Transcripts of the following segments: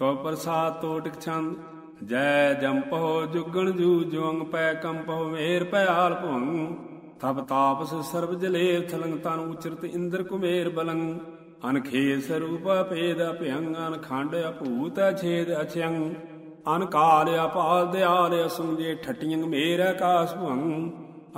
ਤੋ ਪ੍ਰਸਾਦ ਤੋਟਿਕ ਛੰਦ, ਜੈ ਜੰਪਹੁ ਜੁਗਣ ਜੂ ਜੁੰਗ ਪੈ ਕੰਪਹੁ ਮੇਰ ਪੈ ਆਲ ਭੁੰਗ ਤਬ ਤਾਪਸ ਸਰਬ ਜਲੇਰ ਥਲੰਗ ਤਨ ਉਚਰਤ ਇੰਦਰ ਕੁਮੇਰ ਬਲੰਗ ਅਨਖੇ ਸਰੂਪ ਭੇਦ ਅਭਿਅੰਗ ਅਨਖੰਡ ਅਭੂਤ ਛੇਦ ਅਛਯੰਗ ਅਨਕਾਲ ਅਪਾਲ ਦਿਆਲ ਅਸੁੰਜੇ ਠਟਿਯੰਗ ਮੇਰ ਆਕਾਸ ਭੁੰਗ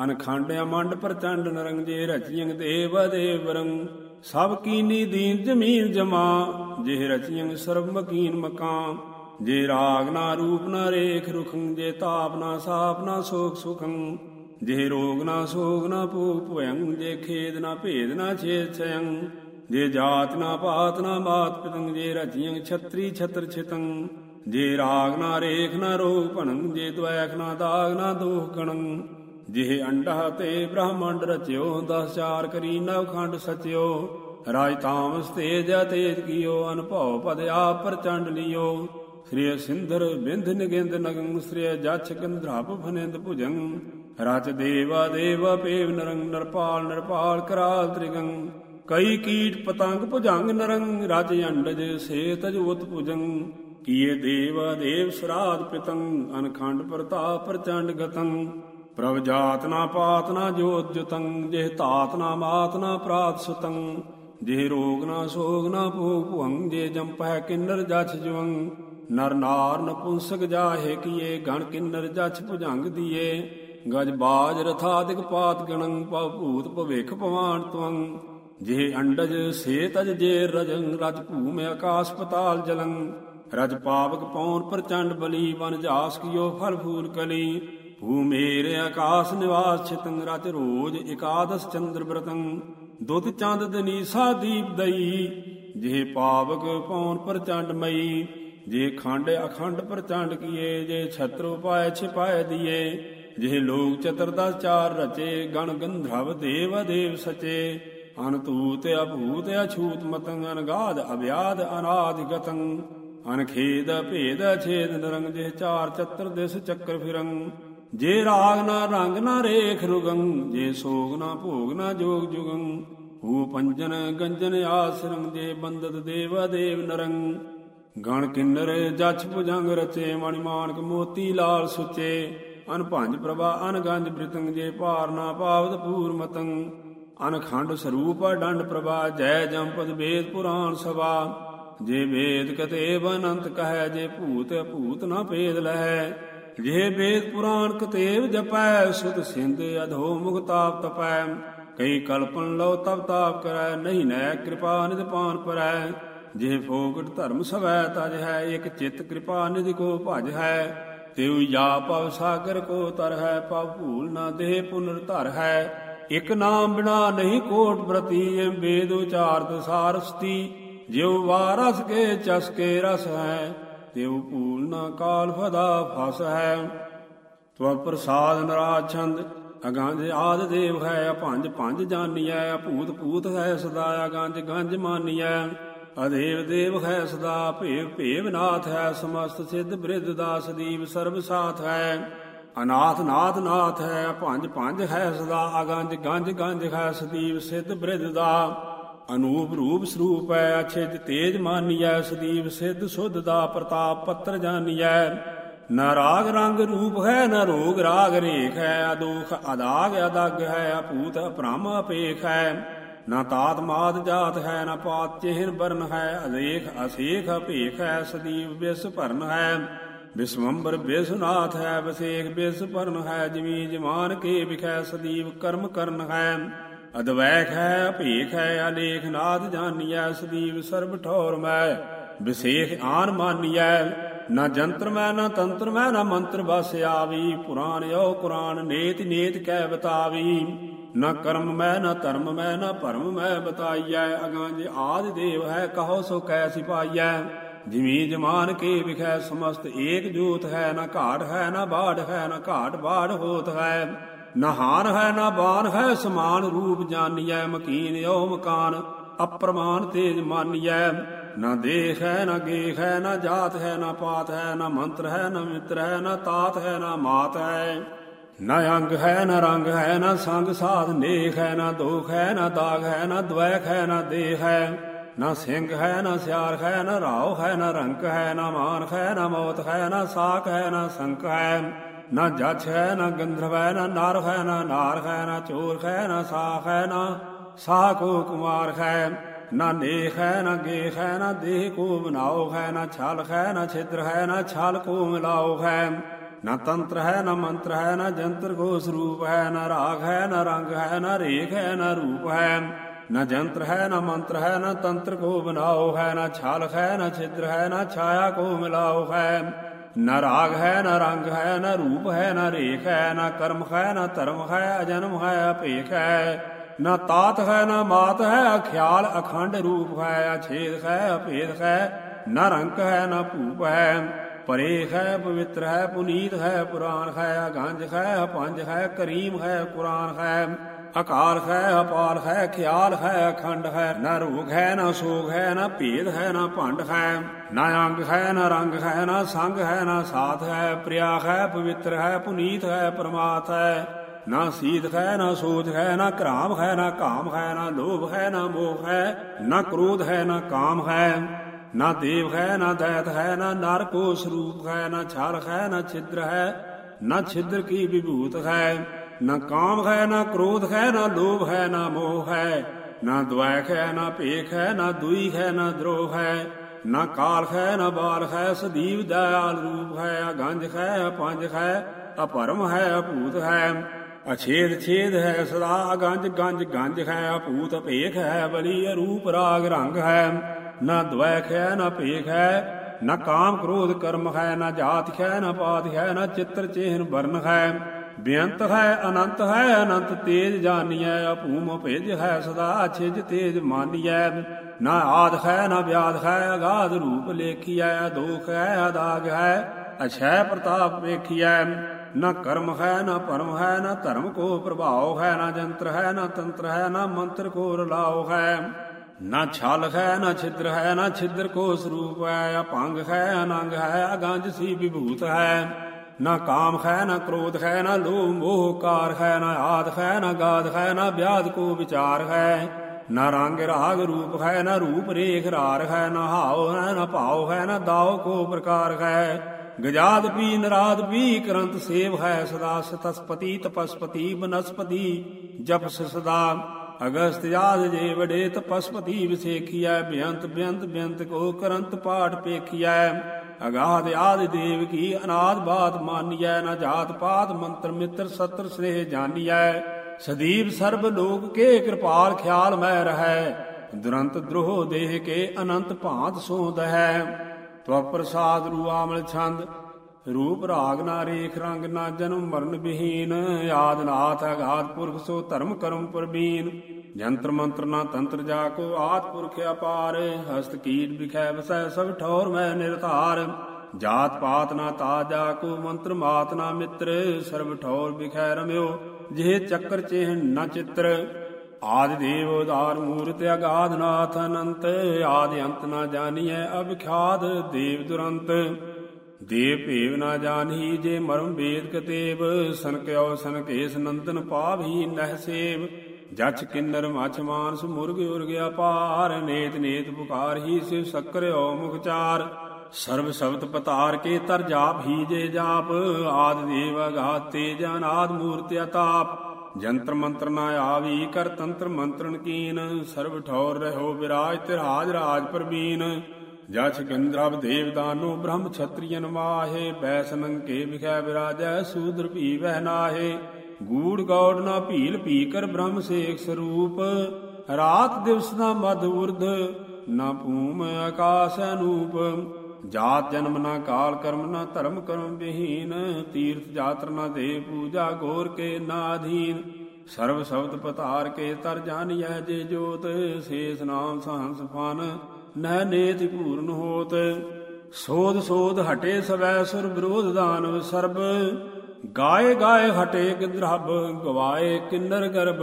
ਅਨਖੰਡ ਅਮੰਡ ਪ੍ਰਚੰਡ ਨਰੰਗ ਜੇ ਰਚਿਯੰਗ ਦੇਵ ਦੇਵਰੰਗ ਸਭ ਕੀਨੀ ਦੀਨ ਜਮੀਨ ਜਮਾ ਜਿਹ ਰਚਿਯੰਗ ਸਰਬ ਮਕੀਨ ਮਕਾਂ ਜੇ ਰਾਗ ਨਾ ਰੂਪ ਨਾ ਰੇਖ ਰੁਖੰ, ਜੇ ਤਾਪ ਨਾ ਸਾਪ ਨਾ ਸੋਖ ਸੁਖੰ। ਜੇ ਰੋਗ ਨਾ ਸੋਗ ਨਾ ਭੂਪ ਭਯੰ ਜੇ ਖੇਦ ਨਾ ਭੇਦ ਨਾ ਛੇਦ ਛਯੰ ਜੇ ਜਾਤ ਨਾ ਪਾਤ ਨਾ ਮਾਤ ਪਿਤੰ, ਜੇ ਰਚਿਯੰ ਛਤਰੀ ਛਤਰ ਛਿਤੰ। ਜੇ ਰਾਗ ਨਾ ਰੇਖ ਨਾ ਰੋਗ ਭਣੰ, ਜੇ ਦ્વੈਖ ਨਾ ਦਾਗ ਨਾ ਦੋਖ ਗਣੰ। ਜਿਹ ਅੰਡਾ ਤੇ ਬ੍ਰਹਮੰਡ ਰਚਿਓ, ਦਸ ਚਾਰ ਕਰੀ ਨਵ ਖੰਡ ਸਚਿਓ। ਰਾਜ ਤਾਮਸ ਤੇਜ ਤੇਜ ਕੀਓ ਅਨਭਉ ਪਦ ਆਪ ਪ੍ਰਚੰਡ ਲਿਓ। ਸ੍ਰੀ ਸਿੰਧਰ ਬਿੰਧ ਨਿਗਿੰਦ ਨਗੰ, ਸ੍ਰੀ ਜਛ ਗੰਧਰਾਪ ਫਨਿੰਦ ਭੁਜੰ। ਰਚ ਦੇਵਾ ਦੇਵਾ ਪੇਵ ਨਰੰਗ ਨਰਪਾਲ ਨਰਪਾਲ ਕਰਾਲ ਤ੍ਰਿਗੰ। ਕਈ ਕੀਟ ਪਤੰਗ ਭੁਜੰਗ ਨਰੰਗ ਰਜ ਅੰਡਜ ਸੇ ਤਜ ਉਤ ਭੁਜੰ ਕੀਏ ਦੇਵਾ ਦੇਵ ਸਰਾਧ ਪਿਤੰ, ਅਨਖੰਡ ਪ੍ਰਤਾਪ ਪ੍ਰਚੰਡ ਗਤੰ। ਪ੍ਰਭ ਜਾਤ ਨਾ ਪਾਤ ਨਾ ਜੋਤ ਜਤੰ, ਜਿਹ ਤਾਤ ਨਾ ਮਾਤ ਨਾ ਪ੍ਰਾਤ ਸੁਤੰ। ਜੇ ਰੋਗ ਨਾ ਸੋਗ ਨਾ ਭੋਗ ਭੁੰਗ ਜੇ ਜੰਪੈ ਕਿੰਨਰ ਜਛ ਜਵੰ ਨਰ ਨਾਰ ਨਪੁੰਸਕ ਜਾਹੇ ਕੀਏ, ਗਣ ਕਿੰਨਰ ਜਛ ਭੁਜੰਗ ਦੀਏ। ਗਜ ਬਾਜ ਰਥਾਦਿਕ ਪਾਤ ਗਣੰ ਪਵ ਭੂਤ ਭਵੇਖ ਭਵਾਨ ਤਵੰ ਜੇ ਅੰਡਜ ਸੇ ਤਜ ਜੇ ਰਜੰ, ਰਜ ਭੂਮ ਆਕਾਸ ਪਤਾਲ ਜਲੰ। ਰਜ ਪਾਵਕ ਪੌਨ ਪ੍ਰਚੰਡ ਬਲੀ, ਵਨ ਜਾਸ ਕੀਓ ਫਲ ਫੂਲ ਕਲੀ। ਭੂ ਮੇਰੇ ਆਕਾਸ ਨਿਵਾਸ ਛਿਤੰ, ਰਚ ਰੋਜ ਇਕਾਦਸ ਚੰਦਰ ਬ੍ਰਤੰ। ਦੁੱਧ ਚੰਦ ਦਨੀਸਾ ਦੀਪ ਦਈ। ਜੇ ਪਾਵਕ ਪੌਨ ਪ੍ਰਚੰਡ ਮਈ ਜੇ ਖੰਡ ਅਖੰਡ ਪ੍ਰਚੰਡ ਕੀਏ ਜੇ ਛਤਰ ਉਪਾਇ ਛਿਪਾਇ ਦੀਏ। ਜੇ ਲੋਕ ਚਤੁਰਦਸ ਚਾਰ ਰਚੇ, ਗਣ ਗੰਧਰਵ ਦੇਵ ਦੇਵ ਸਚੇ। ਅਨਤੂਤ ਅਭੂਤ ਅਛੂਤ ਮਤੰ ਅਨਗਾਧ ਅਵਿਆਦ ਅਨਾਦ ਗਤੰ। ਅਨਖੇਦ ਭੇਦ ਛੇਦ ਨਰੰਗ ਜੇ ਚਾਰ ਚਤਰ ਦਿਸ ਚੱਕਰ ਫਿਰੰ। ਜੇ ਰਾਗ ਨਾ ਰੰਗ ਨਾ ਰੇਖ ਰੁਗੰ, ਜੇ ਸੋਗ ਨਾ ਭੋਗ ਨਾ ਜੋਗ ਜੁਗੰ, ਹੂ ਪੰਜਨ ਗੰਜਨ ਆਸਰੰ, ਜੇ ਬੰਦਤ ਦੇਵ ਦੇਵ ਨਰੰ। ਗਣ ਕਿੰਨਰ ਜਛ ਭੁਜੰਗ ਰਚੇ, ਮਣਿ ਮਾਨਕ ਮੋਤੀ ਲਾਲ ਸੁਚੇ। ਅਨਭੰਜ ਪ੍ਰਭਾ ਅਨਗੰਜ ਬ੍ਰਿਤੰਗ ਜੇ ਭਾਰ ਨਾ ਪਾਵਤ ਪੂਰ ਮਤੰ। ਅਨਖੰਡ ਸਰੂਪ ਡੰਡ ਪ੍ਰਭਾ, ਜੈ ਜੰਪਦ ਵੇਦ ਪੁਰਾਣ ਸਭਾ। ਜੇ ਵੇਦ ਕਤੇਬ ਅਨੰਤ ਕਹੈ, ਜੇ ਭੂਤ ਭੂਤ ਨਾ ਭੇਦ ਲਹੈ। ਜੇ ਵੇਦ ਪੁਰਾਣ ਕਤੇਬ ਜਪੈ, ਸੁਧ ਸਿੰਧ ਅਧੋ ਮੁਗਤਾਪ ਤਪੈ। ਕਈ ਕਲਪਨ ਲੋ ਤਬ ਤਾਪ ਕਰੈ, ਨਹੀਂ ਨੈ ਕਿਰਪਾ ਨਿਧ ਪਾਨ ਪਰੈ। ਜੇ ਫੋਗਟ ਧਰਮ ਸਵੈ, ਤਜ ਹੈ, ਇਕ ਚਿਤ ਕਿਰਪਾ ਨਿਧਿ ਕੋ ਭਜ ਹੈ। ਤਿਉ ਜਾ ਪਵ ਸਾਗਰ ਕੋ ਤਰ ਹੈ, ਪਵ ਭੂਲ ਨਾ ਦੇਹ ਪੁਨਰ ਧਰ ਹੈ। ਇਕ ਨਾਮ ਬਿਨਾ ਨਹੀਂ ਕੋਟ ਪ੍ਰਤੀ ਐ ਵੇਦ ਉਚਾਰਤ ਸਾਰਸਤੀ। ਜਿਉ ਵਾਰਸ ਕੇ ਚਸਕੇ ਰਸ ਹੈ ਤਿਉ ਭੂਲ ਨਾ ਕਾਲ ਫਦਾ ਫਸ ਹੈ। ਤਵ ਪ੍ਰਸਾਦ ਨਰਾਜ ਅਗੰਜ ਆਦ ਦੇਵ ਹੈ। ਅਪੰਜ ਪੰਜ ਜਾਨੀਐ, ਭੂਤ ਭੂਤ ਹੈ ਸਦਾ, ਅਗੰਜ ਗੰਜ ਮਾਨੀਐ। ਅਦੇਵ ਦੇਵ ਹੈ ਸਦਾ, ਭੇਵ ਭੇਵ ਨਾਥ ਹੈ। ਸਮਸਤ ਸਿੱਧ ਬ੍ਰਿਧ ਦਾਸ ਦੀਪ ਸਰਬ ਸਾਥ ਹੈ। ਅਨਾਥ ਨਾਥ ਨਾਥ ਹੈ, ਭੰਜ ਭੰਜ ਹੈ ਸਦਾ, ਅਗੰਜ ਗੰਜ ਗੰਜ ਹੈ ਸਦੀਵ ਸਿੱਧ ਬ੍ਰਿਧ ਦਾ। ਅਨੂਪ ਰੂਪ ਸਰੂਪ ਹੈ ਅਛਿਜ ਤੇਜ ਮਾਨੀਐ, ਸਦੀਵ ਸਿੱਧ ਸੁਧ ਦਾ ਪ੍ਰਤਾਪ ਪੱਤਰ ਜਾਨੀਐ। ਨ ਰਾਗ ਰੰਗ ਰੂਪ ਹੈ, ਨਾ ਰੋਗ ਰਾਗ ਰੇਖ ਹੈ, ਅਦੋਖ ਅਦਾਗ ਅਦਗ ਹੈ ਅਪੂਤ ਅਪ੍ਰਮ ਅਪੇਖ ਹੈ। ਨਾ ਤਾਤ ਮਾਤ ਜਾਤ ਹੈ, ਨਾ ਪਾਤ ਚਿਹਨ ਬਰਨ ਹੈ, ਅਦੇਖ ਅਸੇਖ ਅਪੇਖ ਹੈ, ਸਦੀਵ ਵਿਸ ਭਰਨ ਹੈ। ਵਿਸਵੰਬਰ ਬਿਸਨਾਥ ਹੈ, ਵਿਸ਼ੇਖ ਬਿਸ ਭਰਨ ਹੈ ਜਿਮੀ ਜਮਾਨ ਕੇ ਵਿਖੈ, ਸਦੀਵ ਕਰਮ ਕਰਨ ਹੈ। ਅਦਵੈਖ ਹੈ ਅਭੇਖ ਹੈ, ਅਲੇਖ ਨਾਦ ਜਾਨੀਐ ਸਦੀਵ ਸਰਬ ਠੌਰ ਮੈਂ। ਵਿਸੇਖ ਆਨ ਮਾਨੀਐ, ਨਾ ਜੰਤਰ ਮੈਂ, ਨਾ ਤੰਤਰ ਮੈਂ, ਨਾ ਮੰਤਰ ਬਸ ਆਵੀ। ਪੁਰਾਨ ਓ ਕੁਰਾਨ ਨੇਤ ਨੇਤ ਕਹਿ ਬਤਾਵੀ। ਨਾ ਕਰਮ ਮੈਂ, ਨਾ ਧਰਮ ਮੈਂ, ਨਾ ਭਰਮ ਮੈਂ ਬਤਾਈਐ। ਜੇ ਆਦ ਦੇਵ ਹੈ, ਕਹੋ ਸੋ ਕੈ ਸਿਪਾਈਐ। ਜਿਵੇਂ ਜਮਾਨ ਕੇ ਵਿਖੈ, ਸਮਸਤ ਏਕ ਜੋਤ ਹੈ, ਨਾ ਘਾਟ ਹੈ, ਨਾ ਬਾੜ ਹੈ, ਨਾ ਘਾਟ ਬਾੜ ਹੋਤ ਹੈ। ਨਾ ਹਾਰ ਹੈ ਨਾ ਬਾਨ ਹੈ ਸਮਾਨ ਰੂਪ ਜਾਨੀਐ ਮਕੀਨ ਓ ਮਕਾਨ ਅਪਰਮਾਨ ਤੇਜ ਮਾਨੀਐ ਨਾ ਦੇਖ ਹੈ ਨਾ ਗੇਖ ਹੈ ਨਾ ਜਾਤ ਹੈ ਨਾ ਪਾਤ ਹੈ ਨਾ ਮੰਤਰ ਹੈ ਨਾ ਮਿੱਤਰ ਹੈ ਨਾ ਤਾਤ ਹੈ ਨਾ ਮਾਤ ਹੈ ਨਾ ਅੰਗ ਹੈ ਨਾ ਰੰਗ ਹੈ ਨਾ ਸੰਗ ਸਾਧ ਨੇਖ ਹੈ ਨਾ ਦੋਖ ਹੈ ਨਾ ਦਾਗ ਹੈ ਨਾ ਦ્વੈਖ ਹੈ ਨਾ ਦੇਹ ਹੈ ਨਾ ਸਿੰਘ ਹੈ ਨਾ ਸਿਆਰ ਹੈ ਨਾ ਰਾਉ ਹੈ ਨਾ ਰੰਕ ਹੈ ਨਾ ਮਾਨ ਹੈ ਨਾ ਮੌਤ ਹੈ ਨਾ ਸਾਖ ਹੈ ਨਾ ਸੰਕ ਹੈ ਨਾ ਜਛ ਹੈ ਨਾ ਗੰਧਰਵ ਹੈ ਨਾ ਨਾਰ ਹੈ ਨਾ ਨਾਰ ਹੈ ਨਾ ਚੋਰ ਹੈ ਨਾ ਸਾਖ ਹੈ ਨਾ ਸਾਹ ਕੋ ਕੁਮਾਰ ਹੈ ਨਾ ਨੇਖ ਹੈ ਨਾ ਗੇਖ ਹੈ ਨਾ ਦੇਹ ਕੋ ਬਨਾਓ ਹੈ ਨਾ ਛਲ ਹੈ ਨਾ ਛਿਦਰ ਹੈ ਨਾ ਛਲ ਕੋ ਮਿਲਾਓ ਹੈ ਨਾ ਤੰਤਰ ਹੈ ਨਾ ਮੰਤਰ ਹੈ ਨਾ ਜੰਤਰ ਕੋ ਸਰੂਪ ਹੈ ਨਾ ਰਾਗ ਹੈ ਨਾ ਰੰਗ ਹੈ ਨਾ ਰੇਖ ਹੈ ਨਾ ਰੂਪ ਹੈ ਨਾ ਜੰਤਰ ਹੈ ਨਾ ਮੰਤਰ ਹੈ ਨਾ ਤੰਤਰ ਕੋ ਬਨਾਓ ਹੈ ਨਾ ਛਲ ਹੈ ਨਾ ਛਿਦਰ ਹੈ ਨਾ ਛਾਇਆ ਕੋ ਮਿਲਾਓ ਹੈ ਨਾ ਰਾਗ ਹੈ ਨਾ ਰੰਗ ਹੈ ਨਾ ਰੂਪ ਹੈ ਨਾ ਰੇਖ ਹੈ ਨਾ ਕਰਮ ਹੈ ਨਾ ਧਰਮ ਹੈ ਅਜਨਮ ਹੈ ਅਪੇਖ ਹੈ ਨਾ ਤਾਤ ਹੈ ਨਾ ਮਾਤ ਹੈ ਅਖਿਆਲ ਅਖੰਡ ਰੂਪ ਹੈ ਅਛੇਦ ਹੈ ਅਭੇਦ ਹੈ ਨਾ ਰੰਕ ਹੈ ਨਾ ਭੂਪ ਹੈ ਪਰੇਖ ਹੈ ਪਵਿੱਤਰ ਹੈ ਪੁਨੀਤ ਹੈ ਪੁਰਾਨ ਹੈ ਅਗੰਜ ਹੈ ਪੰਜ ਹੈ ਕਰੀਮ ਹੈ ਕੁਰਾਨ ਹੈ ਅਕਾਲ ਹੈ ਅਪਾਲ ਹੈ ਖਿਆਲ ਹੈ ਅਖੰਡ ਹੈ ਨਾ ਰੋਗ ਹੈ ਨਾ ਸੋਗ ਹੈ ਨਾ ਭੇਦ ਹੈ ਨਾ ਭੰਡ ਹੈ ਨਾ ਅੰਗ ਹੈ ਨਾ ਰੰਗ ਹੈ ਨਾ ਸੰਗ ਹੈ ਨਾ ਸਾਥ ਹੈ ਪ੍ਰਿਆ ਹੈ ਪਵਿੱਤਰ ਹੈ ਪੁਨੀਤ ਹੈ ਪਰਮਾਤ ਹੈ ਨਾ ਸੀਤ ਹੈ ਨਾ ਸੋਚ ਹੈ ਨਾ ਘਰਾਮ ਹੈ ਨਾ ਕਾਮ ਹੈ ਨਾ ਲੋਭ ਹੈ ਨਾ ਮੋਹ ਹੈ ਨਾ ਕ੍ਰੋਧ ਹੈ ਨਾ ਕਾਮ ਹੈ ਨਾ ਦੇਵ ਹੈ ਨਾ ਦੈਤ ਹੈ ਨਾ ਨਰ ਕੋ ਸਰੂਪ ਹੈ ਨਾ ਛਲ ਹੈ ਨਾ ਛਿਦਰ ਹੈ ਨਾ ਛਿਦਰ ਕੀ ਵਿਭੂਤ ਹੈ ਨਾ ਕਾਮ ਹੈ ਨਾ ਕ੍ਰੋਧ ਹੈ ਨਾ ਲੋਭ ਹੈ ਨਾ ਮੋਹ ਹੈ ਨਾ ਦ્વੈਖ ਹੈ ਨਾ ਭੇਖ ਹੈ ਨਾ ਦੁਈ ਹੈ ਨਾ ਦਰੋਹ ਹੈ ਨਾ ਕਾਲ ਹੈ ਨਾ ਬਾਲ ਹੈ ਸਦੀਵ ਦਇਆਲ ਰੂਪ ਹੈ ਅਗੰਜ ਹੈ ਪੰਜ ਹੈ ਅਪਰਮ ਹੈ ਅਭੂਤ ਹੈ। ਅਛੇਦ ਛੇਦ ਹੈ ਸਦਾ ਅਗੰਜ ਗੰਜ ਗੰਜ ਹੈ ਅਭੂਤ ਭੇਖ ਹੈ, ਬਲੀ ਰੂਪ ਰਾਗ ਰੰਗ ਹੈ। ਨਾ ਦ્વੈਖ ਹੈ ਨਾ ਭੇਖ ਹੈ, ਨਾ ਕਾਮ ਕ੍ਰੋਧ ਕਰਮ ਹੈ, ਨਾ ਜਾਤ ਹੈ ਨਾ ਪਾਤ ਹੈ ਨਾ ਚਿੱਤਰ ਚੇਹਨ ਵਰਨ ਹੈ। ਬੇਅੰਤ ਹੈ, ਅਨੰਤ ਹੈ, ਅਨੰਤ ਤੇਜ ਜਾਣੀਐ ਅਭੂਮ ਭੇਜ ਹੈ ਸਦਾ ਛਿਜ ਤੇਜ ਮਾਨੀਐ। ਨਾ ਆਦ ਹੈ, ਨਾ ਵਿਆਦ ਹੈ, ਅਗਾਧ ਰੂਪ ਲੇਖੀਐ, ਦੋਖ ਹੈ, ਅਦਾਗ ਹੈ, ਅਛੈ ਪ੍ਰਤਾਪ ਵੇਖੀਐ। ਨਾ ਕਰਮ ਹੈ, ਨਾ ਪਰਮ ਹੈ, ਨਾ ਧਰਮ ਕੋ ਪ੍ਰਭਾਵ ਹੈ, ਨਾ ਜੰਤਰ ਹੈ, ਨਾ ਤੰਤਰ ਹੈ, ਨਾ ਮੰਤਰ ਕੋ ਰਲਾਉ ਹੈ। ਨਾ ਛਲ ਹੈ, ਨਾ ਛਿਦਰ ਹੈ, ਨਾ ਛਿਦਰ ਕੋ ਸਰੂਪ ਹੈ ਅਪੰਗ ਹੈ, ਅਨੰਗ ਹੈ, ਅਗੰਜ ਸੀ ਵਿਭੂਤ ਹੈ। ਨਾ ਕਾਮ ਹੈ, ਨਾ ਕ੍ਰੋਧ ਹੈ, ਨਾ ਲੋਭ, ਮੋਹ, ਕਾਰ ਹੈ, ਨਾ ਆਦ ਹੈ, ਨਾ ਗਾਦ ਹੈ, ਨਾ ਵਿਆਦ ਕੋ ਵਿਚਾਰ ਹੈ। ਨਾ ਰੰਗ ਰਾਗ ਰੂਪ ਹੈ, ਨਾ ਰੂਪ ਰੇਖ ਰਾਰ ਹੈ, ਨਾ ਹਾਉ ਹੈ, ਨਾ ਭਾਉ ਹੈ, ਨਾ ਦਾਉ ਕੋ ਪ੍ਰਕਾਰ ਹੈ। ਗਜਾਦ ਪੀ, ਨਰਾਦ ਪੀ, ਕਰੰਤ ਸੇਵ ਹੈ ਸਦਾ, ਸਤਸਪਤੀ, ਤਪਸਪਤੀ, ਬਨਸਪਤੀ ਜਪਸ ਸਦਾ। ਅਗਸਤ ਯਾਦ ਜੇ ਵਡੇ ਤਪਸਪਤੀ ਵਿਸੇਖੀਐ, ਬਿਅੰਤ ਬਿਅੰਤ ਬਿਅੰਤ ਕੋ ਕਰੰਤ ਪਾਠ ਪੇਖੀਐ। ਅਗਾਧ ਆਦ ਦੇਵ ਕੀ ਅਨਾਦ ਬਾਤ ਮਾਨੀਐ, ਨਾ ਜਾਤ ਪਾਤ ਮੰਤਰ ਮਿੱਤਰ ਸਤਰ ਸਨੇਹ ਜਾਨੀਐ। ਸਦੀਪ ਸਰਬ ਲੋਕ ਕੇ ਕਿਰਪਾਲ ਖਿਆਲ ਮੈਂ ਰਹੈ। ਦੁਰੰਤ ਦ੍ਰੋਹ ਦੇਹ ਕੇ ਅਨੰਤ ਭਾਂਤ ਸੋਧ ਹੈ ਤਵ ਪ੍ਰਸਾਦ ਰੂ ਆਮਲ ਛੰਦ, ਰੂਪ ਰਾਗ ਨਾ ਰੇਖ ਰੰਗ ਨਾ ਜਨਮ ਮਰਨ ਬਿਹੀਨ। ਆਦ ਨਾਥ ਅਗਾਧ ਪੁਰਖ ਸੋ ਧਰਮ ਕਰਮ ਪਰਬੀਨ ਜੰਤਰ ਮੰਤਰ ਨਾ ਤੰਤਰ ਜਾ ਕੋ ਆਤ ਪੁਰਖ ਅਪਾਰ, ਹਸਤ ਕੀਟ ਵਿਖੈ ਵਸੈ ਸਭ ਠੌਰ ਮੈਂ ਨਿਰਧਾਰ। ਜਾਤ ਪਾਤ ਨਾ ਤਾ ਜਾ ਕੋ ਮੰਤਰ ਮਾਤ ਨਾ ਮਿੱਤਰ, ਸਰਬ ਠੌਰ ਵਿਖੈ ਰਮਿਓ, ਜਿਹ ਚੱਕਰ ਚੇਹਨ ਨ ਚਿੱਤਰ। ਆਦਿ ਦੇਵ ਉਦਾਰ ਮੂਰਤ ਅਗਾਧ ਨਾਥ ਅਨੰਤ, ਆਦਿ ਅੰਤ ਨਾ ਜਾਣੀਐ ਅਬਖਿਆਦ ਦੇਵ ਦੁਰੰਤ। ਦੇਵ ਭੇਵ ਨਾ ਜਾਣੀ ਜੇ ਮਰਮ ਵੇਦ ਕਤੇਬ ਸੰਕਿਓ ਸੰਕੇਸ ਨੰਦਨ ਪਾਵੀ ਨਹਿ ਸੇਵ। ਜਛ ਕਿੰਨਰ ਮਛ ਮਾਨਸ ਮੁਰਗ ਉਰਗ ਅਪਾਰ ਨੇਤ ਨੇਤ ਪੁਕਾਰ ਹੀ ਸਿਵ ਸਕਰਿਓ ਮੁਖਚਾਰ ਸਰਬ ਸ਼ਬਦ ਪਤਾਰ ਕੇ ਤਰ ਜਾਪ ਹੀ ਜੇ ਜਾਪ, ਆਦ ਦੇਵ ਅਗਾਤ ਤੇਜ ਅਨਾਦ ਮੂਰਤ ਅਤਾਪ। ਜੰਤਰ ਮੰਤਰ ਨਾ ਆਵੀ ਕਰ ਤੰਤਰ ਮੰਤਰਨ ਕੀਨ, ਸਰਬ ਠੌਰ ਰਹੋ ਵਿਰਾਜ ਤਿਰਾਜ ਰਾਜ ਪ੍ਰਵੀਨ। ਜਛ ਗੰਧਰਵ ਦੇਵ ਦਾਨੋ ਬ੍ਰਹਮ ਛਤਰੀਨ ਮਾਹੇ ਬੈਸਨੰ ਕੇ ਵਿਖੈ ਵਿਰਾਜੈ ਸੂਦਰ ਭੀ ਵਹਿ ਨਾਹੇ। ਗੂੜ ਗੌੜ ਨਾ ਭੀਲ ਭੀਕਰ ਬ੍ਰਹਮ ਸੇਖ ਸਰੂਪ। ਰਾਤ ਦਿਵਸ ਨਾ ਮਦ ਉਰਧ, ਨਾ ਭੂਮ ਆਕਾਸ ਅਨੂਪ। ਜਾਤ ਜਨਮ ਨਾ ਕਾਲ ਕਰਮ ਨਾ ਧਰਮ ਕਰਮ ਵਿਹੀਨ। ਤੀਰਥ ਜਾਤਰ ਨਾ ਦੇ ਪੂਜਾ ਗੋਰ ਕੇ ਨਾ ਅਧੀਨ। ਸਰਬ ਸ਼ਬਦ ਪਤਾਰ ਕੇ ਤਰ ਜਾਣੀਐ ਜੇ ਜੋਤ। ਸੇਸ ਨਾਮ ਸਹੰਸ ਫਨ, ਨਹਿ ਨੇਤ ਪੂਰਨ ਹੋਤ। ਸੋਧ ਸੋਧ ਹਟੇ ਸਵੈ ਸੁਰ ਵਿਰੋਧ ਦਾਨਵ ਸਰਬ। ਗਾਏ ਗਾਏ ਹਟੇ ਗਿਦਰਬ ਗਵਾਏ ਕਿੰਨਰ ਗਰਭ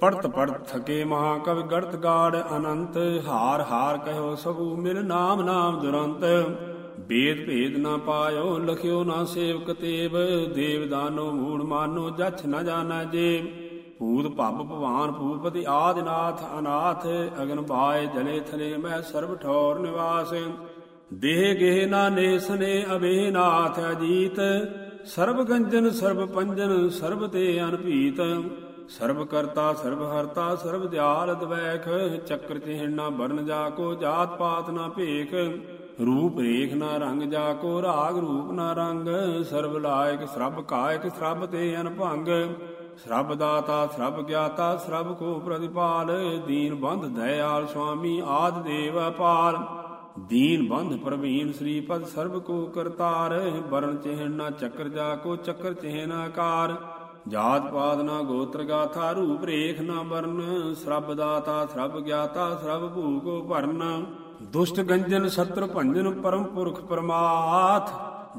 ਪੜਤ ਪੜਤ ਥਕੇ ਮਹਾ ਕਵਿ ਗੜਤ ਗਾੜ ਅਨੰਤ, ਹਾਰ ਹਾਰ ਕਹਿਓ ਸਭੂ ਮਿਲ ਨਾਮ ਨਾਮ ਦੁਰੰਤ। ਬੇਦ ਭੇਦ ਨਾ ਪਾਇਓ, ਲਖਿਓ ਨਾ ਸੇਵਕ ਤੇਵ। ਦੇਵ ਦਾਨੋ ਮੂੜ ਮਾਨੋ, ਜਛ ਨਾ ਜਾਣਾ ਜੇ ਭੂਤ ਭੱਬ ਭਵਾਨ ਭੂਪਤੀ ਆਦਿਨਾਥ ਅਨਾਥ, ਅਗਨ ਬਾਏ ਜਲੇ ਥਲੇ ਮੈਂ ਸਰਬ ਠੌਰ ਨਿਵਾਸ। ਦੇਹ ਗੇਹ ਨਾ ਨੇਸਨੇ ਅਬੇ ਨਾਥ ਅਜੀਤ। ਸਰਬ ਗੰਜਨ ਸਰਬ ਪੰਜਨ ਸਰਬ ਤੇ ਅਨਭੀਤ ਸਰਬ ਕਰਤਾ ਸਰਬ ਹਰਤਾ ਸਰਬ ਦਿਆਲ ਦਵੈਖ। ਚੱਕਰ ਚਿਹਣਾ ਬਰਨ ਜਾ ਕੋ ਜਾਤ ਪਾਤ ਨਾ ਭੇਖ। ਰੂਪ ਰੇਖ ਨਾ ਰੰਗ ਜਾ ਕੋ ਰਾਗ ਰੂਪ ਨਾ ਰੰਗ। ਸਰਬ ਲਾਇਕ ਸਰਬ ਕਾਇਕ ਸਰਬ ਤੇ ਅਨਭੰਗ। ਸਰਬ ਦਾਤਾ ਸਰਬ ਗਿਆਤਾ ਸਰਬ ਕੋ ਪ੍ਰਤਿਪਾਲ। ਦੀਨ ਬੰਧ, ਦਇਆਲ, ਸੁਆਮੀ ਆਦ ਦੇਵ ਅਪਾਲ। ਦੀਨ ਬੰਧ ਪ੍ਰਵੀਨ ਸ੍ਰੀ ਪਦ ਸਰਬ ਕੋ ਕਰਤਾਰ, ਵਰਣ ਚਿਹਨ ਨਾ ਚੱਕਰ ਜਾ ਕੋ ਚੱਕਰ ਚਿਹਨ ਆਕਾਰ। ਜਾਤ ਪਾਤ ਨਾ ਗੋਤਰ ਗਾਥਾ ਰੂਪ ਰੇਖ ਨਾ ਵਰਨ ਸਰਬ ਦਾਤਾ ਸਰਬ ਗਿਆਤਾ ਸਰਬ ਭੂ ਕੋ ਭਰਨ। ਦੁਸ਼ਟ ਗੰਜਨ ਸਤਰ ਭੰਜਨ ਪਰਮ ਪੁਰਖ ਪਰਮਾਥ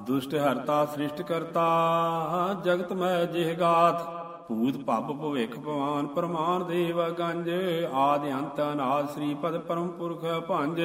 ਦੁਸ਼ਟ ਹਰਤਾ ਸ੍ਰਿਸ਼ਟ ਕਰਤਾ, ਜਗਤ ਮੈ ਜਿਹ ਗਾਥ ਭੂਤ ਭੱਬ ਭਵਿਖ ਭਵਾਨ ਪਰਮਾਨ ਦੇਵ ਗੰਜ, ਆਦਿ ਅੰਤ ਅਨਾਦ ਸ੍ਰੀ ਪਦ ਪਰਮ ਪੁਰਖ ਭੰਜ।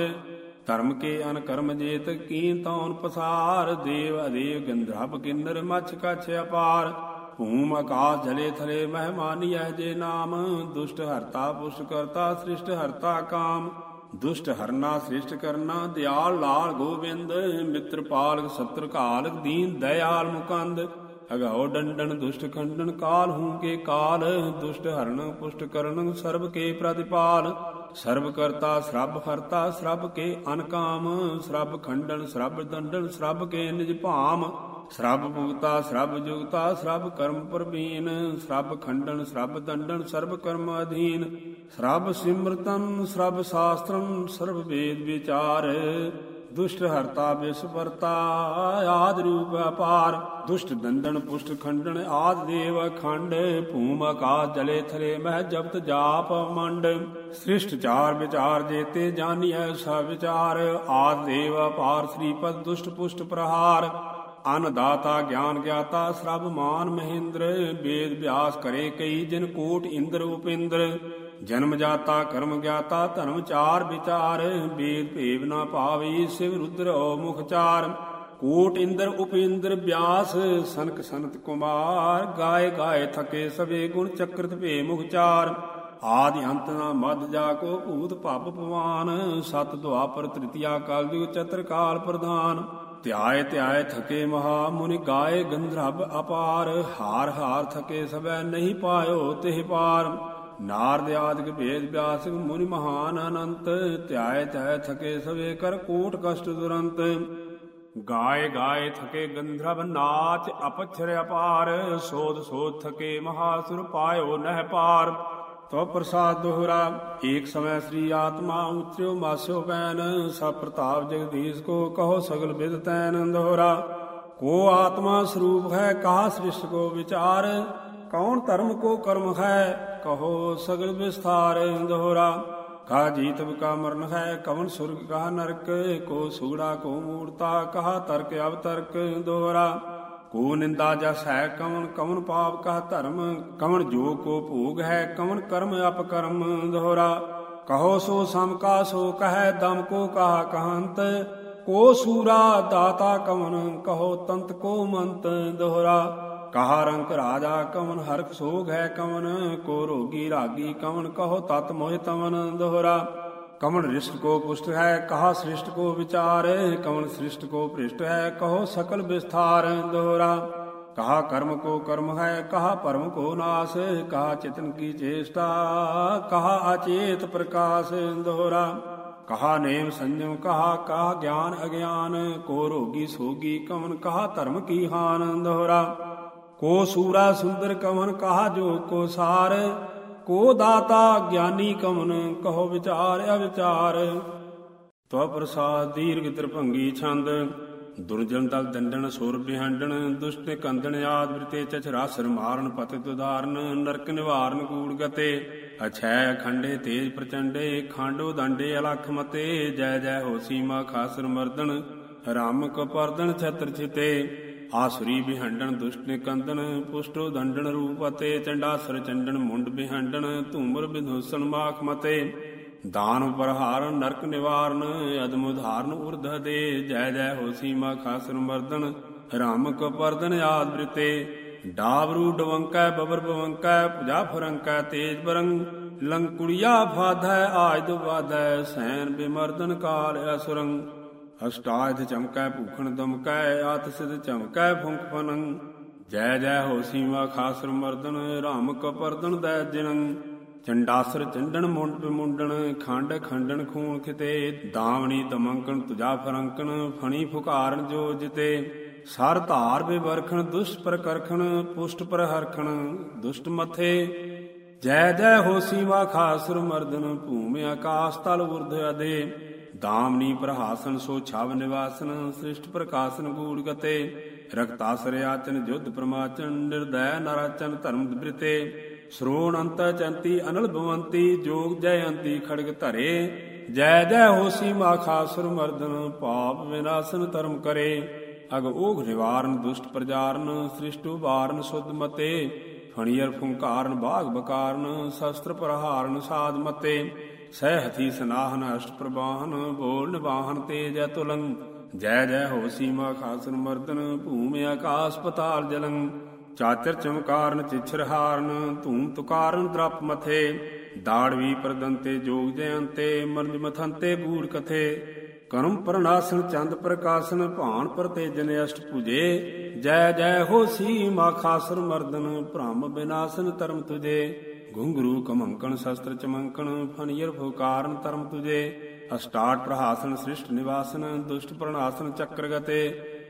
ਧਰਮ ਕੇ ਅਨ ਕਰਮ ਜੇਤ ਕੀ ਤੌਨ ਪਸਾਰ, ਦੇਵ ਅਦੇਵ ਗੰਧਰਵ ਕਿੰਨਰ ਮਛ ਕਛ ਅਪਾਰ। ਭੂਮ ਆਕਾਸ ਜਲੇ ਥਲੇ ਮਹਿਮਾਨੀਐ ਜੇ ਨਾਮ, ਦੁਸ਼ਟ ਹਰਤਾ ਪੁਸ਼ਟ ਕਰਤਾ ਸ੍ਰਿਸ਼ਟ ਹਰਤਾ ਕਾਮ। ਦੁਸ਼ਟ ਹਰਨਾ ਸ੍ਰਿਸ਼ਟ ਕਰਨਾ ਦਿਆਲ ਲਾਲ ਗੋਬਿੰਦ, ਮਿੱਤਰ ਪਾਲਕ ਸਤਰ ਕਾਲਕ ਦੀਨ ਦਇਆਲ ਮੁਕੰਦ। ਅਗਾਉ ਡੰਡਨ ਦੁਸ਼ਟ ਖੰਡਨ ਕਾਲ ਹੂੰ ਕੇ ਕਾਲ, ਦੁਸ਼ਟ ਹਰਨ ਪੁਸ਼ਟ ਕਰਨ ਸਰਬ ਕੇ ਪ੍ਰਤਿਪਾਲ। ਸਰਬ ਕਰਤਾ, ਸਰਬ ਹਰਤਾ, ਸਰਬ ਕੇ ਅਨਕਾਮ, ਸਰਬ ਖੰਡਨ, ਸਰਬ ਦੰਡਨ, ਸਰਬ ਕੇ ਨਿਜ ਭਾਮ। ਸਰਬ ਭੁਗਤਾ, ਸਰਬ ਜੁਗਤਾ, ਸਰਬ ਕਰਮ ਪ੍ਰਵੀਨ, ਸਰਬ ਖੰਡਨ, ਸਰਬ ਦੰਡਨ, ਸਰਬ ਕਰਮ ਅਧੀਨ। ਸਰਬ ਸਿਮਰਤਨ ਸਰਬ ਸ਼ਾਸਤਰੰ, ਸਰਬ ਵੇਦ ਵਿਚਾਰ। ਦੁਸ਼ਟ ਹਰਤਾ ਵਿਸਵਰਤਾ ਆਦ ਰੂਪ ਅਪਾਰ। ਦੁਸ਼ਟ ਦੰਡਨ, ਪੁਸ਼ਟ ਖੰਡਨ, ਆਦ ਦੇਵ ਖੰਡ ਭੂਮ ਆਕਾਸ਼ ਜਲੇ ਥਲੇ ਮਹਿ ਜਪਤ ਜਾਪ ਮੰਡ। ਸ੍ਰਿਸ਼ਟ ਚਾਰ ਵਿਚਾਰ ਜੇਤੇ ਜਾਣੀਐ ਸਭ ਵਿਚਾਰ, ਆਦ ਦੇਵ ਅਪਾਰ ਸ੍ਰੀ ਪਦ ਦੁਸ਼ਟ ਪੁਸ਼ਟ ਪ੍ਰਹਾਰ। ਅਨ ਦਾਤਾ ਗਿਆਨ ਗਿਆਤਾ ਸਰਬ ਮਾਨ ਮਹਿੰਦਰ ਵੇਦ ਵਿਆਸ ਕਰੇ ਕਈ ਜਿਨ ਕੋਟ ਇੰਦਰ ਉਪਿੰਦਰ। ਜਨਮ ਜਾਤਾ, ਕਰਮ ਗਿਆਤਾ, ਧਰਮ ਚਾਰ ਵਿਚਾਰ। ਵੇਦ ਭੇਵ ਨਾ ਭਾਵੀ, ਸਿਵ ਰੁਦਰ ਓ ਮੁਖ ਚਾਰ। ਕੋਟ ਇੰਦਰ ਉਪਿੰਦਰ ਵਿਆਸ ਸਨਕ ਸੰਤ ਕੁਮਾਰ। ਗਾਏ ਗਾਏ ਥਕੇ ਸਵੇ ਗੁਣ, ਚਕਰਤ ਭੇ ਮੁਖ ਚਾਰ। ਆਦਿ ਅੰਤ ਨਾ ਮਦ ਜਾ ਕੋ ਭੂਤ ਭਪ ਭਵਾਨ। ਸਤ ਦੁਆਪਰ ਤ੍ਰਿਤੀਆ ਕਲਯੁਗ ਚਤਰ ਕਾਲ ਪ੍ਰਧਾਨ। ਧਿਆਏ ਧਿਆਏ ਥਕੇ ਮਹਾ ਮੁਨਿ ਗਾਏ ਗੰਧਰਵ ਅਪਾਰ। ਹਾਰ ਹਾਰ ਥਕੇ ਸਭੈ ਨਹੀਂ ਪਾਇਓ ਤਿਹ ਪਾਰ। ਨਾਰਦ ਆਦਿਕ ਭੇਦ ਵਿਆਸ ਮੁਨਿ ਮਹਾਨ ਅਨੰਤ, ਧਿਆਏ ਧਿਆਏ ਥਕੇ ਸਵੇ ਕਰ ਕੋਟ ਕਸ਼ਟ ਦੁਰੰਤ। ਗਾਏ ਗਾਏ ਥਕੇ ਗੰਧਰਵ ਨਾਚ ਅਪਛਰ ਅਪਾਰ, ਸੋਧ ਸੋਧ ਥਕੇ ਮਹਾਸੁਰ ਪਾਇਓ ਨਹਿ ਪਾਰ। ਤੋ ਪ੍ਰਸਾਦ ਦੋਹਰਾ, ਏਕ ਸਮੈ ਸ੍ਰੀ ਆਤਮਾ ਉਤਰਿਓ ਮਾਸਿਓ ਪੈਨ, ਸਭ ਪ੍ਰਤਾਪ ਜਗਦੀਸ਼ ਕੋ ਕਹੋ ਸਗਲ ਬਿਦ ਤੈਨ ਦੋਹਰਾ ਕੋ ਆਤਮਾ ਸਰੂਪ ਹੈ ਕਹਾ ਸ੍ਰਿਸ਼ਟ ਕੋ ਵਿਚਾਰ, ਕੌਣ ਧਰਮ ਕੋ ਕਰਮ ਹੈ ਕਹੋ ਸਗਲ ਵਿਸਥਾਰ ਦੋਹਰਾ ਕਾ ਜੀਤਵ ਕਾ ਮਰਨ ਹੈ ਕਵਨ ਸੁਰਗ, ਕਾ ਨਰਕ ਕੋ ਸੂੜਾ, ਕੋ ਮੂਰਤਾ, ਕਹਾ ਤਰਕ ਅਵ ਤਰਕ ਦੋਹਰਾ ਕੋ ਨਿੰਦਾ ਜਸ ਹੈ ਕਵਨ ਕਵਨ ਪਾਪ ਕਹ ਧਰਮ, ਕਵਨ ਜੋ ਕੋ ਭੋਗ ਹੈ, ਕਵਨ ਕਰਮ ਅਪਕਰਮ ਦੋਹਰਾ ਕਹੋ ਸੋ ਸਮ ਕਾ ਸੋ ਕਹੈ, ਦਮ ਕੋ ਕਹਾ ਕਹੰਤ। ਕੋ ਸੂਰਾ ਦਾਤਾ ਕਵਨ, ਕਹੋ ਤੰਤ ਕੋ ਮੰਤ ਦੋਹਰਾ ਕਹਾ ਰੰਕ ਰਾਜਾ ਕਵਨ, ਹਰਖ ਸੋਗ ਹੈ ਕਵਨ, ਕੋ ਰੋਗੀ ਰਾਗੀ ਕਵਨ, ਕਹੋ ਤਤ ਮੋਹਿ ਤਵਨ ਦੋਹਰਾ। ਕਵਨ ਰਿਸ਼ਟ ਕੋ ਪੁਸ਼ਟ ਹੈ, ਕਹਾ ਸ੍ਰਿਸ਼ਟ ਕੋ ਵਿਚਾਰ, ਕਵਨ ਸ੍ਰਿਸ਼ਟ ਕੋ ਭ੍ਰਿਸ਼ਟ ਹੈ, ਕਹੋ ਸਕਲ ਵਿਸਥਾਰ ਦੋਹਰਾ। ਕਹਾ ਕਰਮ ਕੋ ਕਰਮ ਹੈ, ਕਹਾ ਪਰਮ ਕੋ ਨਾਸ, ਕਹਾ ਚਿਤਨ ਕੀ ਚੇਸ਼ਟਾ, ਕਹਾ ਅਚੇਤ ਪ੍ਰਕਾਸ਼ ਦੋਹਰਾ। ਕਹਾ ਨੇਮ ਸੰਜਮ, ਕਹਾ ਕਹਾ ਗਿਆਨ ਅਗਿਆਨ, ਕੋ ਰੋਗੀ ਸੋਗੀ ਕਵਨ, ਕਹਾ ਧਰਮ ਕੀ ਹਾਨ ਦੋਹਰਾ। ਕੋ ਸੂਰਾ ਸੁੰਦਰ ਕਵਨ ਕਹਾ ਜੋ ਕੋ ਸਾਰ, ਕੋ ਦਾਤਾ ਗਿਆਨੀ ਕਵਨ ਕਹੋ ਵਿਚਾਰ ਅਵਿਚਾਰ। ਤਵ ਪ੍ਰਸਾਦ ਦੀਰਘ ਤ੍ਰਿਭੰਗੀ ਛੰਦ, ਦੁਰਜਨ ਦਲ ਦੰਡਣ ਸੁਰ ਬਿਹੰਡਨ ਦੁਸ਼ਟ ਕੰਦਨ ਆਦ ਬ੍ਰਿਤੇ ਚਚਰਾਸਰ ਮਾਰਨ ਪਤਿਤ ਉਦਾਰਨ, ਨਰਕ ਨਿਵਾਰਨ ਕੂੜ ਗਤੇ, ਅਛੈ ਅਖੰਡੇ ਤੇਜ ਪ੍ਰਚੰਡੇ, ਖਾਂਡੋ ਦੰਡੇ ਅਲਖ ਮਤੇ, ਜੈ ਜੈ ਹੋ ਸੀਮਾ ਖਾਸਰ ਮਰਦਣ ਰਾਮ ਕਪਰਦਣ ਛਤਰ ਛਿਤੇ। ਆਸੁਰੀ ਬਿਹੰਡਨ ਦੁਸ਼ਟ ਨਿਕੰਦਨ, ਪੁਸ਼ਟੋ ਦੰਡਨ ਰੂਪ ਅਤੇ ਚੰਡਾਸਰ ਚੰਡਣ ਮੁੰਡ ਬਿਹੰਡਨ ਧੂਮਰ ਬਿਧੂਸਣ ਮਾਖ ਮਤੇ। ਦਾਨ ਪ੍ਰਹਾਰਨ ਨਰਕ ਨਿਵਾਰਨ, ਅਦਮ ਉਧਾਰਨ ਉਰਧ ਦੇ। ਜੈ ਜੈ ਹੋ ਸੀਮਾ ਖਾਸਰ ਮਰਦਨ, ਰਾਮ ਕਪਰਦਨ ਆਦ ਬ੍ਰਿਤੇ। ਡਾਬਰੂ ਡਵੰਕੈ, ਬਬਰ ਬਵੰਕੈ ਪੁਜਾ ਫਰੰਕੈ ਤੇਜ ਬਰੰਗ। ਲੰਕੁੜੀਆ ਫਾਧੈ, ਆਜ ਦੁਬਾਧੈ, ਸੈਨ ਬਿਮਰਦਨ ਕਾਲ ਅਸੁਰੰਗ। ਅਸ਼ਟਾਇਤ ਚਮਕੈ, ਭੂਖਣ ਦਮਕੈ, ਆਤ ਸਿਧ ਚਮਕੈ ਫੁੰਕ ਫਨੰ। ਜੈ ਜੈ ਹੋ ਸੀਵਾ ਖਾਸਰ ਮਰਦਨ, ਰਾਮ ਕਪਰਦਨ ਦੈ ਜਿਨੰ ਚੰਡਾਸਰ ਚੰਡਣ ਮੁੰਡ ਬਿਮੁੰਡਣ ਖੰਡ ਖੰਡਣ ਖੂਨ ਖਿਤੇ। ਦਾਵਣੀ ਦਮੰਕਣ ਤੁਜਾ ਫਰੰਕਣ, ਫਣੀ ਫੁਕਾਰਨ ਜੋ ਜਿਤੇ। ਸਰ ਧਾਰ ਬਿਵਰਖਣ, ਦੁਸ਼ਟ ਪ੍ਰਕਰਖਣ, ਪੁਸ਼ਟ ਪ੍ਰਹਰਖਣ, ਦੁਸ਼ਟ ਮਥੇ। ਜੈ ਜੈ ਹੋ ਸੀਵਾ ਖਾਸਰ ਮਰਦਨ, ਭੂਮਿ ਆਕਾਸ ਤਲ ਉਰਧ ਅਦੇ। ਦਾਮਨੀ ਪ੍ਰਹਾਸਨ ਸੋ ਛਾਵ ਨਿਵਾਸਨ ਸ੍ਰਿਸ਼ਟ ਪ੍ਰਕਾਸ਼ਨ ਗੂੜ ਗਤੇ ਰਕਤਾਸਰ ਆਚਨ ਜੁਧ ਪ੍ਰਮਾਚਨ ਨਿਰਦੈ ਨਰਾਚਨ ਧਰਮ ਬ੍ਰਿਤੇ ਸ਼੍ਰੋਣ ਅੰਤ ਚੰਤੀ ਅਨਲ ਭਵੰਤੀ ਜੋਗ ਜੈ ਅੰਤੀ ਖੜਗ ਧਰੇ ਜੈ ਜੈ ਹੋਸੀ ਮਾ ਖਾਸੁਰ ਮਰਦਨ ਪਾਪ ਵਿਨਾਸ਼ਨ ਧਰਮ ਕਰੇ ਅਗ ਓਘ ਨਿਵਾਰਨ ਦੁਸ਼ਟ ਪ੍ਰਜਾਰਨ ਸ੍ਰਿਸ਼ਟ ਉਬਾਰਨ ਸੁਧ ਮਤੇ ਫਣੀਰ ਫੁੰਕਾਰਨ ਬਾਗ ਬਕਾਰਨ ਸ਼ਸਤਰ ਪ੍ਰਹਾਰਨ ਸਾਧ ਮਤੇ ਸਹਿ ਹਥੀ ਸਨਾਹਨ ਅਸ਼ਟ ਪ੍ਰਵਾਹਨ ਬੋਲ ਨਿਵਾਹਨ ਤੇਜ ਤੁਲੰ। ਜੈ ਜੈ ਹੋ ਸੀਮਾ ਖਾਸਨ ਮਰਦਨ, ਭੂਮਿ ਆਕਾਸ ਪਤਾਲ ਜਲੰ। ਚਾਚਰ ਚਮਕਾਰਨ, ਚਿਛਰ ਹਾਰਨ, ਧੂਮ ਤੁਕਾਰਨ ਦਰਪ ਮਥੇ। ਦਾੜਵੀ ਪ੍ਰਦੰਤੇ ਜੋਗ ਜਯੰਤੇ ਮਰਜ ਮਥੰਤੇ ਬੂੜ ਕਥੇ। ਕਰਮ ਪਰਨਾਸਨ ਚੰਦ ਪ੍ਰਕਾਸ਼ਨ ਭਾਣ ਪ੍ਰਤੇਜਨ ਅਸ਼ਟ ਪੁਜੇ। ਜੈ ਜੈ ਹੋ ਸੀ ਮਾਖਾਸੁਰ ਮਰਦਨ, ਭ੍ਰਮ ਬਿਨਾਸ਼ਨ ਧਰਮ ਤੁਜੇ। ਗੁੰਗਰੂ ਕਮੰਕਣ ਸ਼ਸਤਰ ਚਮੰਕਣ ਫਨਿਰ ਫੁਕਾਰਨ ਧਰਮ ਤੁਜੇ, ਅਸਟਾਟ ਪ੍ਰਹਾਸਨ ਸ੍ਰਿਸ਼ਟ ਨਿਵਾਸਨ, ਦੁਸ਼ਟ ਪ੍ਰਣਾਸਨ ਚੱਕਰ ਗਤੇ,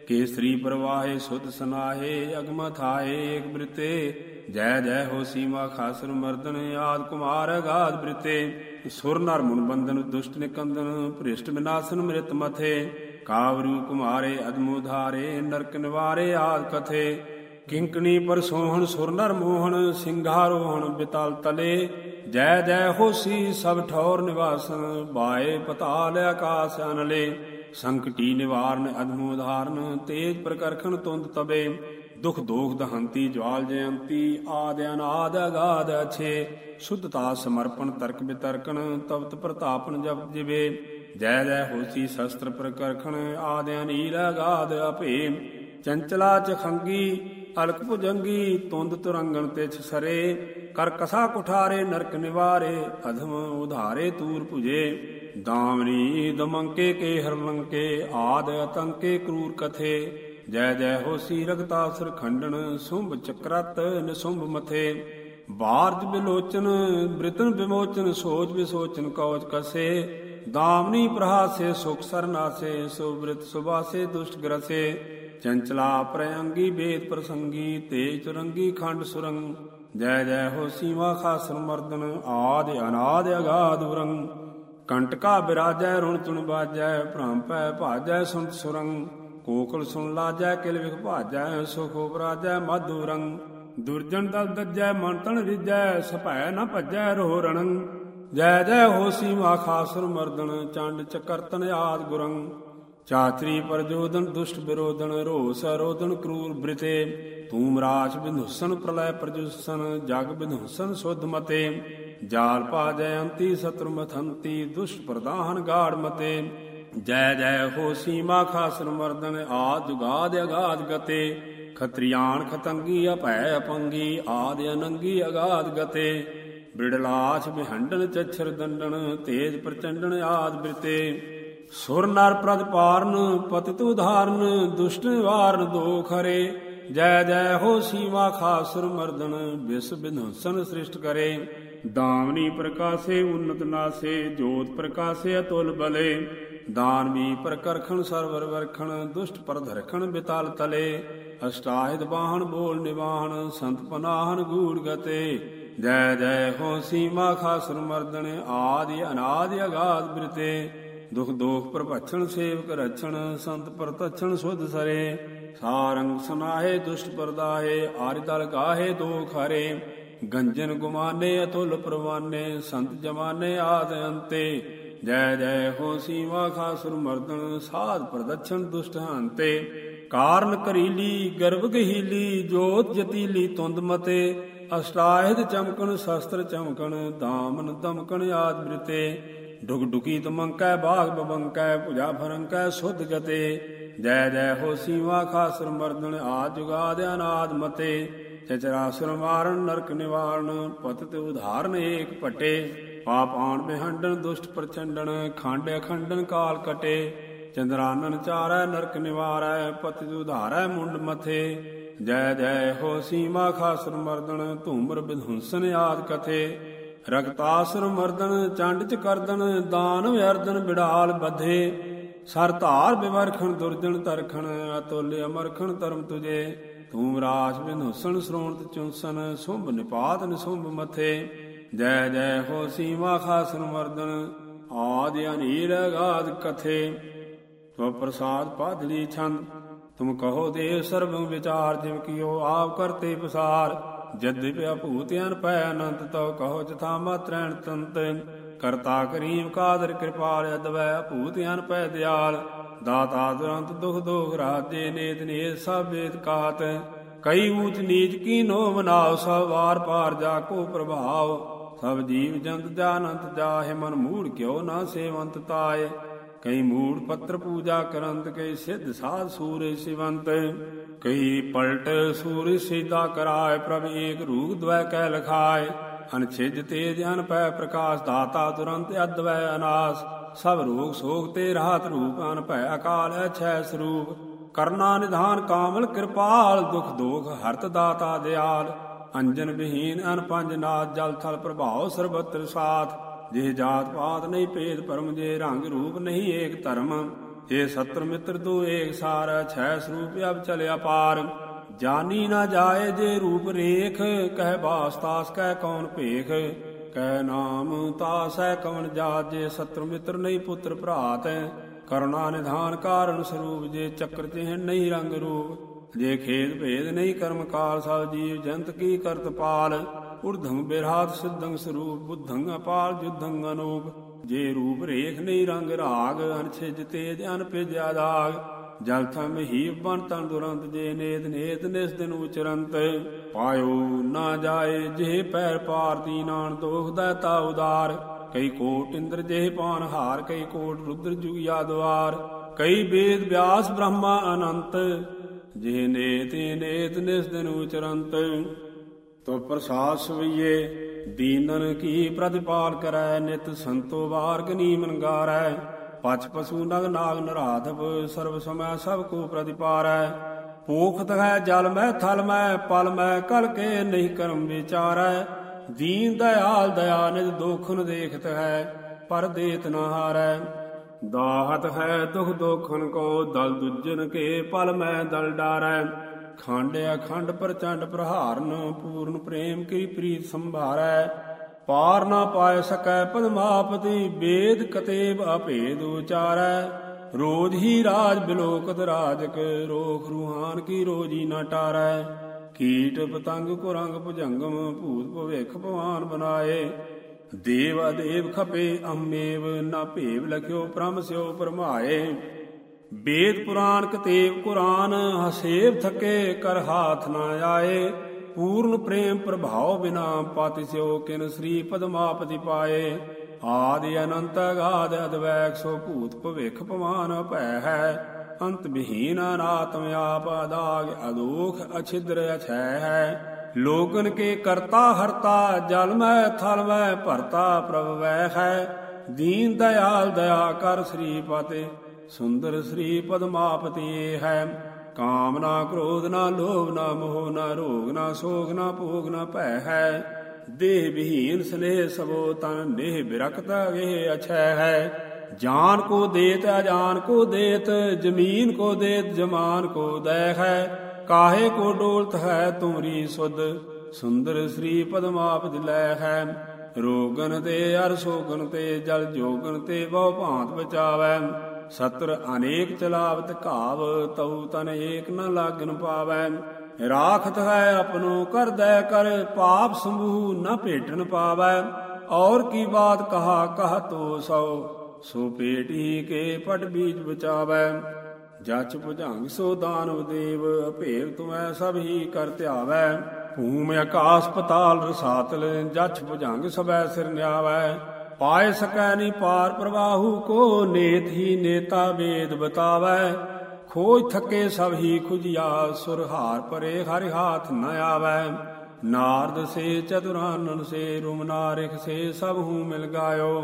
ਕੇਸਰੀ ਪ੍ਰਵਾਹੇ ਸੁਧ ਸਨਾਹੇ, ਅਗਮ ਥਾਏ ਏਕ ਬ੍ਰਿਤੇ, ਜੈ ਜੈ ਹੋ ਸੀਮਾ ਖਾਸਰ ਮਰਦਨ, ਆਦ ਕੁਮਾਰ ਅਗਾਧ ਬ੍ਰਿਤੇ, ਸੁਰ ਨਰ ਮੁਨ ਬੰਦਨ ਦੁਸ਼ਟ ਨਿਕੰਦਨ, ਭ੍ਰਿਸ਼ਟ ਵਿਨਾਸ਼ਨ ਮ੍ਰਿਤ ਮਥੇ ਕਾਵਰੂ ਕੁਮਾਰੇ ਅਦਮੋਧਾਰੇ ਨਰਕ ਨਿਵਾਰੇ ਆਦ ਕਥੇ ਕਿੰਕਣੀ ਪਰਸੋਹਣ ਸੁਰ ਨਰ ਮੋਹਣ ਸਿੰਘਾਰੋਹਣ ਬਿਤਲ ਤਲੇ। ਜੈ ਜੈ ਹੋਸੀ ਸਭ ਠੌਰ ਨਿਵਾਸਨ ਬਾਏ ਪਤਾਲ ਆਕਾਸ ਅਨਲੇ। ਸੰਕਟੀ ਨਿਵਾਰਨ ਅਦਮੋ ਧਾਰਨ, ਤੇਜ ਪ੍ਰਕਰਖਣ ਤੁੰਦ ਤਬੇ ਦੁਖ ਦੋਖ ਦਹੰਤੀ ਜਵਾਲ ਜਯੰਤੀ, ਆਦ ਅਨਾਦ ਅਗਾਧ ਅਛੇ। ਸੁਧਤਾ ਸਮਰਪਣ ਤਰਕ ਬਿਤਰਕਣ ਤਵਤ ਪ੍ਰਤਾਪਨ ਜਪ ਜਿਵੇ। ਜੈ ਜੈ ਹੋਸੀ ਸ਼ਸਤਰ ਪ੍ਰਕਰਖਣ, ਆਦ ਅਨੀਲ ਅਗਾਧ ਅਭੇ ਚੰਚਲਾ ਚਖੰਗੀ ਅਲਕ ਭੁਜੰਗੀ ਤੁੰਦ ਤੁਰੰਗਣ ਤਿਛ ਸਰੇ, ਕਰ ਕਸਾ ਕੁਠਾਰੇ ਨਰਕ ਨਿਵਾਰੇ, ਅਧਮ ਉਧਾਰੇ ਤੂਰ ਭੁਜੇ ਦਾਮਨੀ ਦਮੰਕੇ ਕੇ ਹਰਲੰਕੇ, ਆਦ ਅਤੰਕੇ ਕਰੂਰ ਕਥੇ। ਜੈ ਜੈ ਹੋਸੀ ਰਗਤਾ ਸੁਰ ਖੰਡਨ ਸੁੰਭ ਚਕਰਤ ਨਿਸੁੰਭ ਮਥੇ। ਬਾਰਜ ਬਿਲੋਚਨ, ਬ੍ਰਿਤਨ ਵਿਮੋਚਨ ਸੋਚ ਵਿਸੋਚਨ ਕੌਚ ਕਸੇ। ਦਾਮਨੀ ਪ੍ਰਹਾਸੇ ਸੁਖ ਸਰਨਾਸੇ ਸੁਬ੍ਰਿਤ ਸੁਬਾਸੇ ਦੁਸ਼ਟ ਗਰਸੇ। ਚੰਚਲਾ ਪ੍ਰਯੰਗੀ ਬੇਦ ਪ੍ਰਸੰਗੀ ਤੇਜ ਤੁਰੰਗੀ ਖੰਡ ਸੁਰੰਗ, ਜੈ ਜੈ ਹੋ ਸੀਵਾ ਖਾਸਨ ਮਰਦਨ, ਆਦ ਅਨਾਦ ਅਗਾਧ ਉਰੰਗ ਕੰਟਕਾ ਬਿਰਾਜੈ ਰੁਣ ਤੁਣ ਬਾਜੈ, ਭ੍ਰਮ ਪੈ ਭਾਜੈ ਸੁਨਤ ਸੁਰੰਗ। ਕੋਕਲ ਸੁਨ ਲਾਜੈ, ਕਿਲ ਵਿਖ ਭਾਜੈ, ਸੁਖ ਉਪਰਾਜੈ ਮਧੁਰੰਗ ਦੁਰਜਨ ਦਲ ਦੱਜੈ ਮਨ ਤਨ ਰਿਜੈ, ਸਭੈ ਨ ਭਜੈ ਰੋ ਰਣੰ ਜੈ ਜੈ ਹੋਸੀ ਮਾ ਖਾਸੁਰ ਮਰਦਨ, ਚੰਡ ਚਕਰਤਨ ਆਦ ਗੁਰੰ ਚਾਤਰੀ ਪਰਜੋਦਨ ਦੁਸ਼ਟ ਵਿਰੋਧਨ ਰੋਸ ਅਰੋਧਨ ਕਰੂਰ ਬ੍ਰਿਤੇ। ਤੂਮ ਰਾਜ ਬਿੰਧੁਸਨ ਪ੍ਰਲੈ ਪ੍ਰਜੁਸਨ, ਜਗ ਬਿਨੁਸਨ ਸੁਧ ਮਤੇ। ਜਾਲ ਪਾ ਜੈ ਅੰਤੀ ਸਤਰ ਮਥੰਤੀ ਦੁਸ਼ਟ ਪ੍ਰਦਾਹਨ ਗਾੜ ਮਤੇ। ਜੈ ਜੈ ਹੋ ਸੀਮਾ ਖਾਸਰ ਮਰਦਨ, ਆਦ ਜੁਗਾਦ ਅਗਾਦ ਗਤੇ। ਖਤਰੀਆਣ ਖਤੰਗੀ ਅਭੈ ਅਪੰਗੀ, ਆਦ ਅਨੰਗੀ ਅਗਾਦ ਗਤੇ। ਬ੍ਰਿੜਲਾਛ ਬਿਹੰਡਨ ਚਛਰ ਦੰਡਨ, ਤੇਜ ਪ੍ਰਚੰਡਨ ਆਦ ਬ੍ਰਿਤੇ। ਸੁਰ ਨਰ ਪ੍ਰਦ ਪਾਰਨ, ਪਤਿਤ ਉਧਾਰਨ, ਦੁਸ਼ਟ ਵਾਰਨ ਦੋ ਖਰੇ। ਜੈ ਜੈ ਹੋ ਸੀਮਾ ਖਾਸੁਰ ਮਰਦਨ ਵਿਸ ਬਿਨਸਨ ਸ੍ਰਿਸ਼ਟ ਕਰੇ। ਦਾਮਨੀ ਪ੍ਰਕਾਸੇ ਉਨਤ ਨਾਸੇ, ਜੋਤ ਪ੍ਰਕਾਸੇ ਅਤੁਲ ਬਲੇ। ਦਾਨਵੀ ਪ੍ਰਕਰਖਣ ਸਰਵਰ ਵਰਖਣ, ਦੁਸ਼ਟ ਪਰਧਰਖਣ ਬਿਤਾਲ ਤਲੇ। ਅਸ਼ਟਾਹਿਤ ਬਾਹਣ ਬੋਲ ਨਿਵਾਹਣ, ਸੰਤ ਪਨਾਹਨ ਗੂੜ ਗਤੇ। ਜੈ ਜੈ ਹੋ ਸੀਮਾ ਖਾਸੁਰ ਮਰਦਨ, ਆਦਿ ਅਨਾਦਿ ਅਗਾਧ ਬ੍ਰਿਤੇ। ਦੁਖ ਦੋਖ ਪ੍ਰਭਛਣ, ਸੇਵਕ ਰਛਣ, ਸੰਤ ਪ੍ਰਤਛਣ, ਸੁਧ ਸਰੇ। ਸਾਰੰਗ ਸਨਾਹੇ, ਦੁਸ਼ਟ ਪਰਦਾਹੇ, ਆਰਿ ਦਲ ਗਾਹੇ ਦੋਖ ਹਰੇ ਗੰਜਨ ਗੁਮਾਨੇ ਅਤੁਲ ਪ੍ਰਵਾਨੇ, ਸੰਤ ਜਮਾਨੇ ਆਦ ਅੰਤੇ। ਜੈ ਜੈ ਹੋ ਸੀਵਾ ਖਾਸੁਰ ਮਰਦਨ ਸਾਧ ਪ੍ਰਦਛਣ ਦੁਸ਼ਟ ਹੰਤੇ। ਕਾਰਨ ਕਰੀਲੀ, ਗਰਭ ਗਹੀਲੀ, ਜੋਤ ਜਤੀਲੀ ਤੁੰਦ ਮਤੇ। ਅਸ਼ਟਾਹਿਤ ਚਮਕਣ, ਸ਼ਸਤਰ ਚਮਕਣ, ਦਾਮਨ ਦਮਕਣ ਆਦ ਬ੍ਰਿਤੇ। ਡੁਗ ਡੁਕੀ ਤਮੰਕੈ ਬਾਗ ਬਬੰਕੈ ਭੁਜਾ ਫਰੰਕੈ, ਸੁਧ ਗਤੇ ਜੈ ਜੈ ਹੋ ਸੀਵਾ ਖਾਸਰ ਮਰਦਨ ਆ ਜੁਗਾਦ ਅਨਾਦ ਮਤੇ। ਚਚਰਾਸੁਰ ਮਾਰਨ, ਨਰਕ ਨਿਵਾਰਨ, ਪਤਿ ਉਧਾਰਨ ਏਕ ਪਟੇ। ਪਾਪ ਆਣ ਬਿਹੰਡਨ ਦੁਸ਼ਟ ਪ੍ਰਚੰਡਨ ਖੰਡ ਅਖੰਡਨ ਕਾਲ ਕਟੇ। ਚੰਦਰਾਨਨ ਚਾਰੈ, ਨਰਕ ਨਿਵਾਰੈ, ਪਤਿ ਉਧਾਰੈ, ਮੁੰਡ ਮਥੇ। ਜੈ ਜੈ ਹੋ ਸੀਮਾ ਖਾਸਰ ਮਰਦਨ ਧੂਮਰ ਵਿਧੁੰਸਨ ਆਦ ਕਥੇ। ਰਗਤਾਸੁਰ ਮਰਦਨ, ਚੰਡ ਚ ਕਰਦਨ, ਦਾਨ ਵਿਅਰਦਨ ਬਿੜਾਲ ਬਧੇ। ਸਰ ਧਾਰ ਬਿਵਰਖਣ ਦੁਰਜਨ ਤਰਖਣ, ਅਤੁਲ ਅਮਰਖਣ ਧਰਮ ਤੁਜੇ। ਤੂੰ ਰਾਸ ਬਿਨੁਸਣ ਸ਼੍ਰੋਣਤ ਚੁੰਸਨ, ਸੁੰਭ ਨਿਪਾਤ ਨਿਸੁੰਭ ਮਥੇ। ਜੈ ਜੈ ਹੋ ਸੀਮਾ ਖਾਸਨ ਮਰਦਨ, ਆਦ ਅਨੀਲ ਅਗਾਧ ਕਥੇ। ਤੋ ਪ੍ਰਸਾਦ ਪਾਦਲੀ ਛੰਦ, ਤੁਮ ਕਹੋ ਦੇਵ ਸਰਬ ਵਿਚਾਰ, ਜਿਵ ਕੀਓ ਆਪ ਕਰਤੇ ਪਸਾਰ। ਜਦਿ ਭੂਤ ਅਨ ਪੈ ਅਨੰਤ ਤੋ ਕਹੋ ਜਥਾ ਮਾਤਰੈਣ ਤੰਤ। ਕਰਤਾ ਕਰੀਮ ਕਾਦਰ ਕਿਰਪਾਲ, ਅਦਵੈ ਭੂਤ ਅਨ ਦਿਆਲ। ਦਾਤਾ ਦੁਰੰਤ ਦੁਖ ਦੋਖ ਰਾਜੇ, ਨੇਤ ਨੇਤ ਸਭ ਵੇਦ ਕਾਤ। ਕਈ ਊਚ ਨੀਚ ਕੀ ਨੋ ਬਨਾਉ ਸਭ ਵਾਰ ਪਾਰ ਜਾ ਕੋ ਪ੍ਰਭਾਵ। ਸਭ ਜੀਵ ਜੰਤ ਜਾਨੰਤ ਜਾਹੇ, ਮਨ ਮੂੜ ਕਿਉ ਨਾ ਸੇਵੰਤ ਤਾਏ। ਕਈ ਮੂੜ ਪੱਤਰ ਪੂਜਾ ਕਰੰਤ, ਕਈ ਸਿੱਧ ਸਾਧ ਸੂਰ ਸਿਵੰਤ। ਕਈ ਪਲਟ ਸੂਰ ਸਿਦਾ ਕਰਾਏ, ਪ੍ਰਭ ਏਕ ਰੂਪ ਦਵੈ ਕਹਿ ਲਖਾਏ। ਅਨਛਿਜ ਤੇਜ, ਅਨ ਪੈ ਪ੍ਰਕਾਸ਼, ਦਾਤਾ ਤੁਰੰਤ ਅਦਵੈ ਅਨਾਸ। ਸਭ ਰੋਗ ਸੋਗ ਤੇ ਰਾਤ ਰੂਪ, ਅਨ ਅਕਾਲ ਅਛੈ ਸਰੂਪ। ਕਰਨਾ ਨਿਧਾਨ ਕਾਮਲ, ਕਿਰਪਾਲ, ਦੁਖ ਦੋਖ ਹਰਤ ਦਾਤਾ ਦਿਆਲ। ਅੰਜਨ ਵਿਹੀਨ ਅਨਪੰਜ ਨਾਦ, ਜਲ ਥਲ ਪ੍ਰਭਾਵ ਸਰਬਤਰ ਸਾਥ। ਜੇ ਜਾਤ ਪਾਤ ਨਹੀਂ ਭੇਦ, ਪਰਮ ਜੇ ਰੰਗ ਰੂਪ ਨਹੀਂ ਏਕ ਧਰਮ। ਜੇ ਸਤਰ ਮਿੱਤਰ ਤੂੰ ਏਕ ਸਾਰ ਛੈ ਸਰੂਪ ਅਬ ਚਲਿਆ ਪਾਰ, ਜਾਨੀ ਨਾ ਜਾਏ ਜੇ ਰੂਪ ਰੇਖ, ਕਹਿ ਬਾਸਤਾਸ ਕਹਿ ਕੌਣ ਭੇਖ? ਕਹਿ ਨਾਮ ਤਾਸੈ ਕਵਨ ਜਾਤ, ਜੇ ਸਤਰ ਮਿੱਤਰ ਨਹੀਂ ਪੁੱਤਰ ਭਰਾਤ, ਕਰੁਣਾ ਨਿਧਾਨ ਕਾਰਨ ਸਰੂਪ, ਜੇ ਚੱਕਰ ਚਿਹਨ ਨਹੀਂ ਰੰਗ ਰੂਪ, ਜੇ ਖੇਦ ਭੇਦ ਨਹੀਂ ਕਰਮ ਕਾਲ ਸਭ ਜੀਵ ਜੰਤ ਕੀ ਕਰਤ ਪਾਲ, ਉਰਧੰ ਬਿਰਹਾਤ ਸਿद्धੰ ਸਰੂਪ, ਬੁੱਧੰ ਅਪਾਲ, ਜੁਧੰ ਅਨੂਪ। ਜੇ ਰੂਪ ਰੇਖ ਨਹੀਂ ਰੰਗ ਰਾਗ ਅਨਛਿਜ ਤੇਜ ਅਨ ਭਿਜਿਆ ਜਲ ਥਮ ਹੀ ਬਨ ਤਨ ਦੁਰੰਤ, ਜੇ ਨੇਤ ਨੇਤ ਨਿਸ ਦਿਨ ਉਚਰੰਤ। ਪਾਇਓ ਨਾ ਜਾਏ ਜੇ ਪੈਰ ਪਾਰ ਦੀਨਾਨ ਦੋਖ ਤਾ ਉਦਾਰ। ਕਈ ਕੋਟ ਇੰਦਰ ਜੇ ਪਾਨ ਹਾਰ, ਕਈ ਕੋਟ ਰੁਦਰ ਜੁਗਿਆ ਦਵਾਰ ਕਈ ਵੇਦ ਵਿਆਸ ਬ੍ਰਹਮਾ ਅਨੰਤ, ਜੇ ਨੇਤ ਨੇਤ ਨਿਸ ਦਿਨ ਉਚਰੰਤ। ਤੋ ਪ੍ਰਸਾਦ ਸਵਈਏ ਦੀਨਨ ਕੀ ਪ੍ਰਤਿਪਾਲ ਕਰੈ, ਨਿਤ ਸੰਤੋ ਵਾਰਗ ਨੀਮਨ ਗਾਰੈ। ਪਛ ਪਸੂ ਨਗ ਨਾਗ ਨਰਾਧਵ, ਸਰਬ ਸਮੈ ਸਭ ਕੋ ਪ੍ਰਤਿਪਾਰੈ। ਪੋਖਤ ਹੈ ਜਲ ਮੈਂ ਥਲ ਮੈਂ ਪਲ ਮੈਂ ਕਲ ਕੇ ਨਹੀਂ ਕਰਮ ਵਿਚਾਰੈ। ਦੀਨ ਦਇਆਲ ਦਇਆ ਨਿਜ ਦੋਖਨ ਦੇਖਤ ਹੈ ਪਰ ਦੇਤ ਨਾ ਹਾਰੈ। ਦਾਹਤ ਹੈ ਦੁਖ ਦੋਖਨ ਕੋ, ਦਲ ਦੁਜਨ ਕੇ ਪਲ ਮੈਂ ਦਲ ਡਾਰੈ। ਖੰਡ ਅਖੰਡ ਪ੍ਰਚੰਡ ਪ੍ਰਹਾਰਨ ਪੂਰਨ ਪ੍ਰੇਮ ਕੀ ਪ੍ਰੀਤ ਸੰਭਾਰੈ? ਪਾਰ ਨਾ ਪਾਇ ਸਕੈ ਪਦਮਾਪਤੀ ਵੇਦ ਕਤੇਬ ਅਭੇਦ ਉਚਾਰੈ। ਰੋਜ ਹੀ ਰਾਜ ਬਿਲੋਕਤ ਰਾਜਕ, ਰੋਖ ਰੂਹਾਨ ਕੀ ਰੋਜੀ ਨਾ ਟਾਰੈ। ਕੀਟ ਪਤੰਗ ਕੁਰੰਗ ਭੁਜੰਗਮ, ਭੂਤ ਭਵੇਖ ਭਵਾਨ ਬਨਾਏ ਦੇਵ ਅਦੇਵ ਖਪੇ, ਅੰਮੇਵ ਨਾ ਭੇਵ ਲਖਿਓ, ਪ੍ਰਮ ਸਿਓ ਪਰਮਾਏ ਵੇਦ ਪੁਰਾਣ ਕਤੇਬ ਕੁਰਾਨ ਹਸੇਬ ਥਕੇ ਕਰ ਹਾਥ ਨਾ ਆਏ। ਪੂਰਨ ਪ੍ਰੇਮ ਪ੍ਰਭਾਵ ਬਿਨਾ ਪਤਿ ਸਿਓ ਕਿਨ ਸ੍ਰੀ ਪਦਮਾਪਤੀ ਪਾਏ। ਆਦਿ ਅਨੰਤ ਅਗਾਧ ਅਦਵੈਕ ਸੋ ਭੂਤ ਭਵਿਖ ਭਵਾਨ ਭੈ ਹੈ। ਅੰਤ ਵਿਹੀਨ ਅਨਾਤਮ ਆਪ ਅਦਾਗ ਅਦੋਖ ਅਛਿਦਰ ਅਛੈ ਹੈ। ਲੋਗਨ ਕੇ ਕਰਤਾ ਹਰਤਾ, ਜਲ ਮੈਂ ਥਲ ਮੈਂ ਭਰਤਾ ਪ੍ਰਭ ਵੈ ਹੈ। ਦੀਨ ਦਇਆਲ ਦਇਆ ਕਰ ਸ੍ਰੀ ਪਤੇ ਸੁੰਦਰ ਸ੍ਰੀ ਪਦਮਾਪਤੀ ਹੈ। ਕਾਮ ਨਾ ਕ੍ਰੋਧ ਨਾ ਲੋਭ ਨਾ ਮੋਹ ਨਾ ਰੋਗ ਨਾ ਸੋਗ ਨਾ ਭੋਗ ਨਾ ਭੈ ਹੈ। ਦੇਹ ਵਿਹੀਨ ਸਨੇਹ ਸਭੋ ਤਨ ਨੇਹ ਬਿਰਕਤਾ ਵੇਹ ਅਛੈ ਹੈ। ਜਾਨ ਕੋ ਦੇਤ ਅਜਾਨ ਕੋ ਦੇਤ, ਜ਼ਮੀਨ ਕੋ ਦੇਤ ਜਮਾਨ ਕੋ ਦੈ ਹੈ। ਕਾਹੇ ਕੋ ਡੋਲਤ ਹੈ ਤੁਮਰੀ ਸੁਧ, ਸੁੰਦਰ ਸ੍ਰੀ ਪਦਮਾਪ ਦਿਲੈ ਹੈ। ਰੋਗਨ ਤੇ ਅਰ ਸੋਗਨ ਤੇ ਜਲ ਜੋਗਨ ਤੇ ਬਹੁ ਭਾਂਤ ਬਚਾਵੈ। ਸਤਰ ਅਨੇਕ ਚਲਾਵਤ ਘਾਵ, ਤਉ ਤਨ ਏਕ ਨ ਲਾਗਨ ਪਾਵੈ। ਰਾਖਤ ਹੈ ਆਪਨੋ ਕਰਦੈ ਕਰ, ਪਾਪ ਸਮੂਹ ਨ ਭੇਟਨ ਪਾਵੈ। ਔਰ ਕੀ ਬਾਤ ਕਹਾ, ਕਹ ਤੋ ਸੋ ਸੋ ਪੇਟੀ ਕੇ ਪਟ ਬੀਜ ਬਚਾਵੈ। ਜਚ ਭੁਜੰਗ ਸੋ ਦਾਨਵ ਦੇਵ ਅਭੇਵ ਤੁਮੈ ਸਭ ਹੀ ਕਰ ਧਿਆਵੈ। ਭੂਮ ਆਕਾਸ ਪਤਾਲ ਰਸਾਤਲ, ਜਚ ਭੁਜੰਗ ਸਬੈ ਸਿਰ ਨਿਆਵੈ। ਪਾਏ ਸਕੈ ਨੀ ਪਾਰ ਪ੍ਰਵਾਹੂ ਕੋ ਨੇਤ ਹੀ ਨੇਤਾ ਵੇਦ ਬਤਾਵੈ ਖੋਜ ਥਕੇ ਸਭ ਹੀ ਖੁਜਿਆ ਸੁਰਹਾਰ ਪਰੇ ਹਰਿ ਹਾਥ ਨ ਆਵੈ ਨਾਰਦ ਸੇ ਚਤੁਰਾਨਨ ਸੇ ਰੁਮ ਨਾਰਿਖ ਸੇ ਸਭ ਹੂ ਮਿਲ ਗਾਇਓ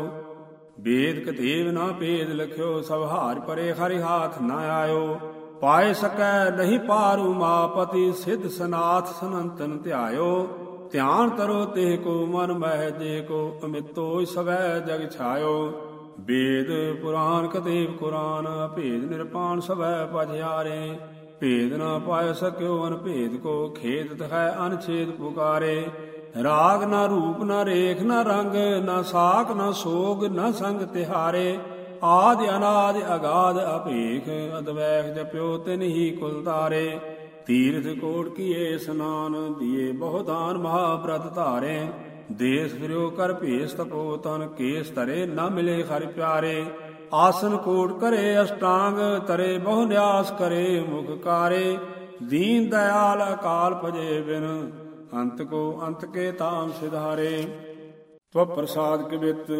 ਵੇਦ ਕਤੇਵ ਨਾ ਭੇਦ ਲਖਿਓ ਸਭ ਹਾਰ ਪਰੇ ਹਰਿ ਹਾਥ ਨ ਆਇਓ ਪਾਏ ਸਕੈ ਨਹੀਂ ਪਾਰੂ ਮਾਪਤੀ ਸਿਧ ਸਨਾਥ ਸਨੰਤਨ ਧਿਆਇਓ ਧਿਆਨ ਤਰੋ ਤੇ ਕੋ ਮਨ ਮਹਿ ਜੇ ਕੋ ਅਮਿਤੋ ਸਵੈ ਜਗ ਛਾਇਓ। ਵੇਦ ਪੁਰਾਨ ਕਤੇਵ ਕੁਰਾਨ, ਭੇਦ ਨਿਰਪਾਨ ਸਵੈ ਪਝਿਆਰੇ ਭੇਦ ਨਾ ਪਾਇ ਸਕਿਓ ਅਨ ਭੇਦ ਕੋ ਖੇਦ ਹੈ ਅਨਛੇਦ ਪੁਕਾਰੇ। ਰਾਗ ਨਾ ਰੂਪ ਨਾ ਰੇਖ ਨਾ ਰੰਗ, ਨਾ ਸਾਖ ਨਾ ਸੋਗ ਨਾ ਸੰਗ ਤਿਹਾਰੇ। ਆਦ ਅਨਾਦ ਅਗਾਧ ਅਭੇਖ, ਅਦਵੈਖ ਜਪਿਓ ਤਿਨ ਹੀ ਕੁਲ ਤਾਰੇ। ਤੀਰਥ ਕੋਟ ਕੀਏ ਸਨਾਨ, ਦੀਏ ਬਹੁਦਾਨ ਮਹਾਬ੍ਰਤ ਧਾਰੇ। ਦੇਸ ਫਿਰਿਓ ਕਰ ਭੇਸ ਤਪੋ, ਤਨ ਕੇਸ ਤਰੇ ਨਾ ਮਿਲੇ ਹਰਿ ਪਿਆਰੇ। ਆਸਨ ਕੋਟ ਕਰੇ ਅਸ਼ਟਾਂਗ, ਤਰੇ ਬਹੁ ਨਿਆਸ ਕਰੇ ਮੁਖ ਕਾਰੇ। ਦੀਨ ਦਇਆਲ ਅਕਾਲ ਭਜੇ ਬਿਨ, ਅੰਤ ਕੋ ਅੰਤ ਕੇ ਤਾਮ ਸਿਧਾਰੇ। ਤਵ ਪ੍ਰਸਾਦ ਕਿਵਿਤ,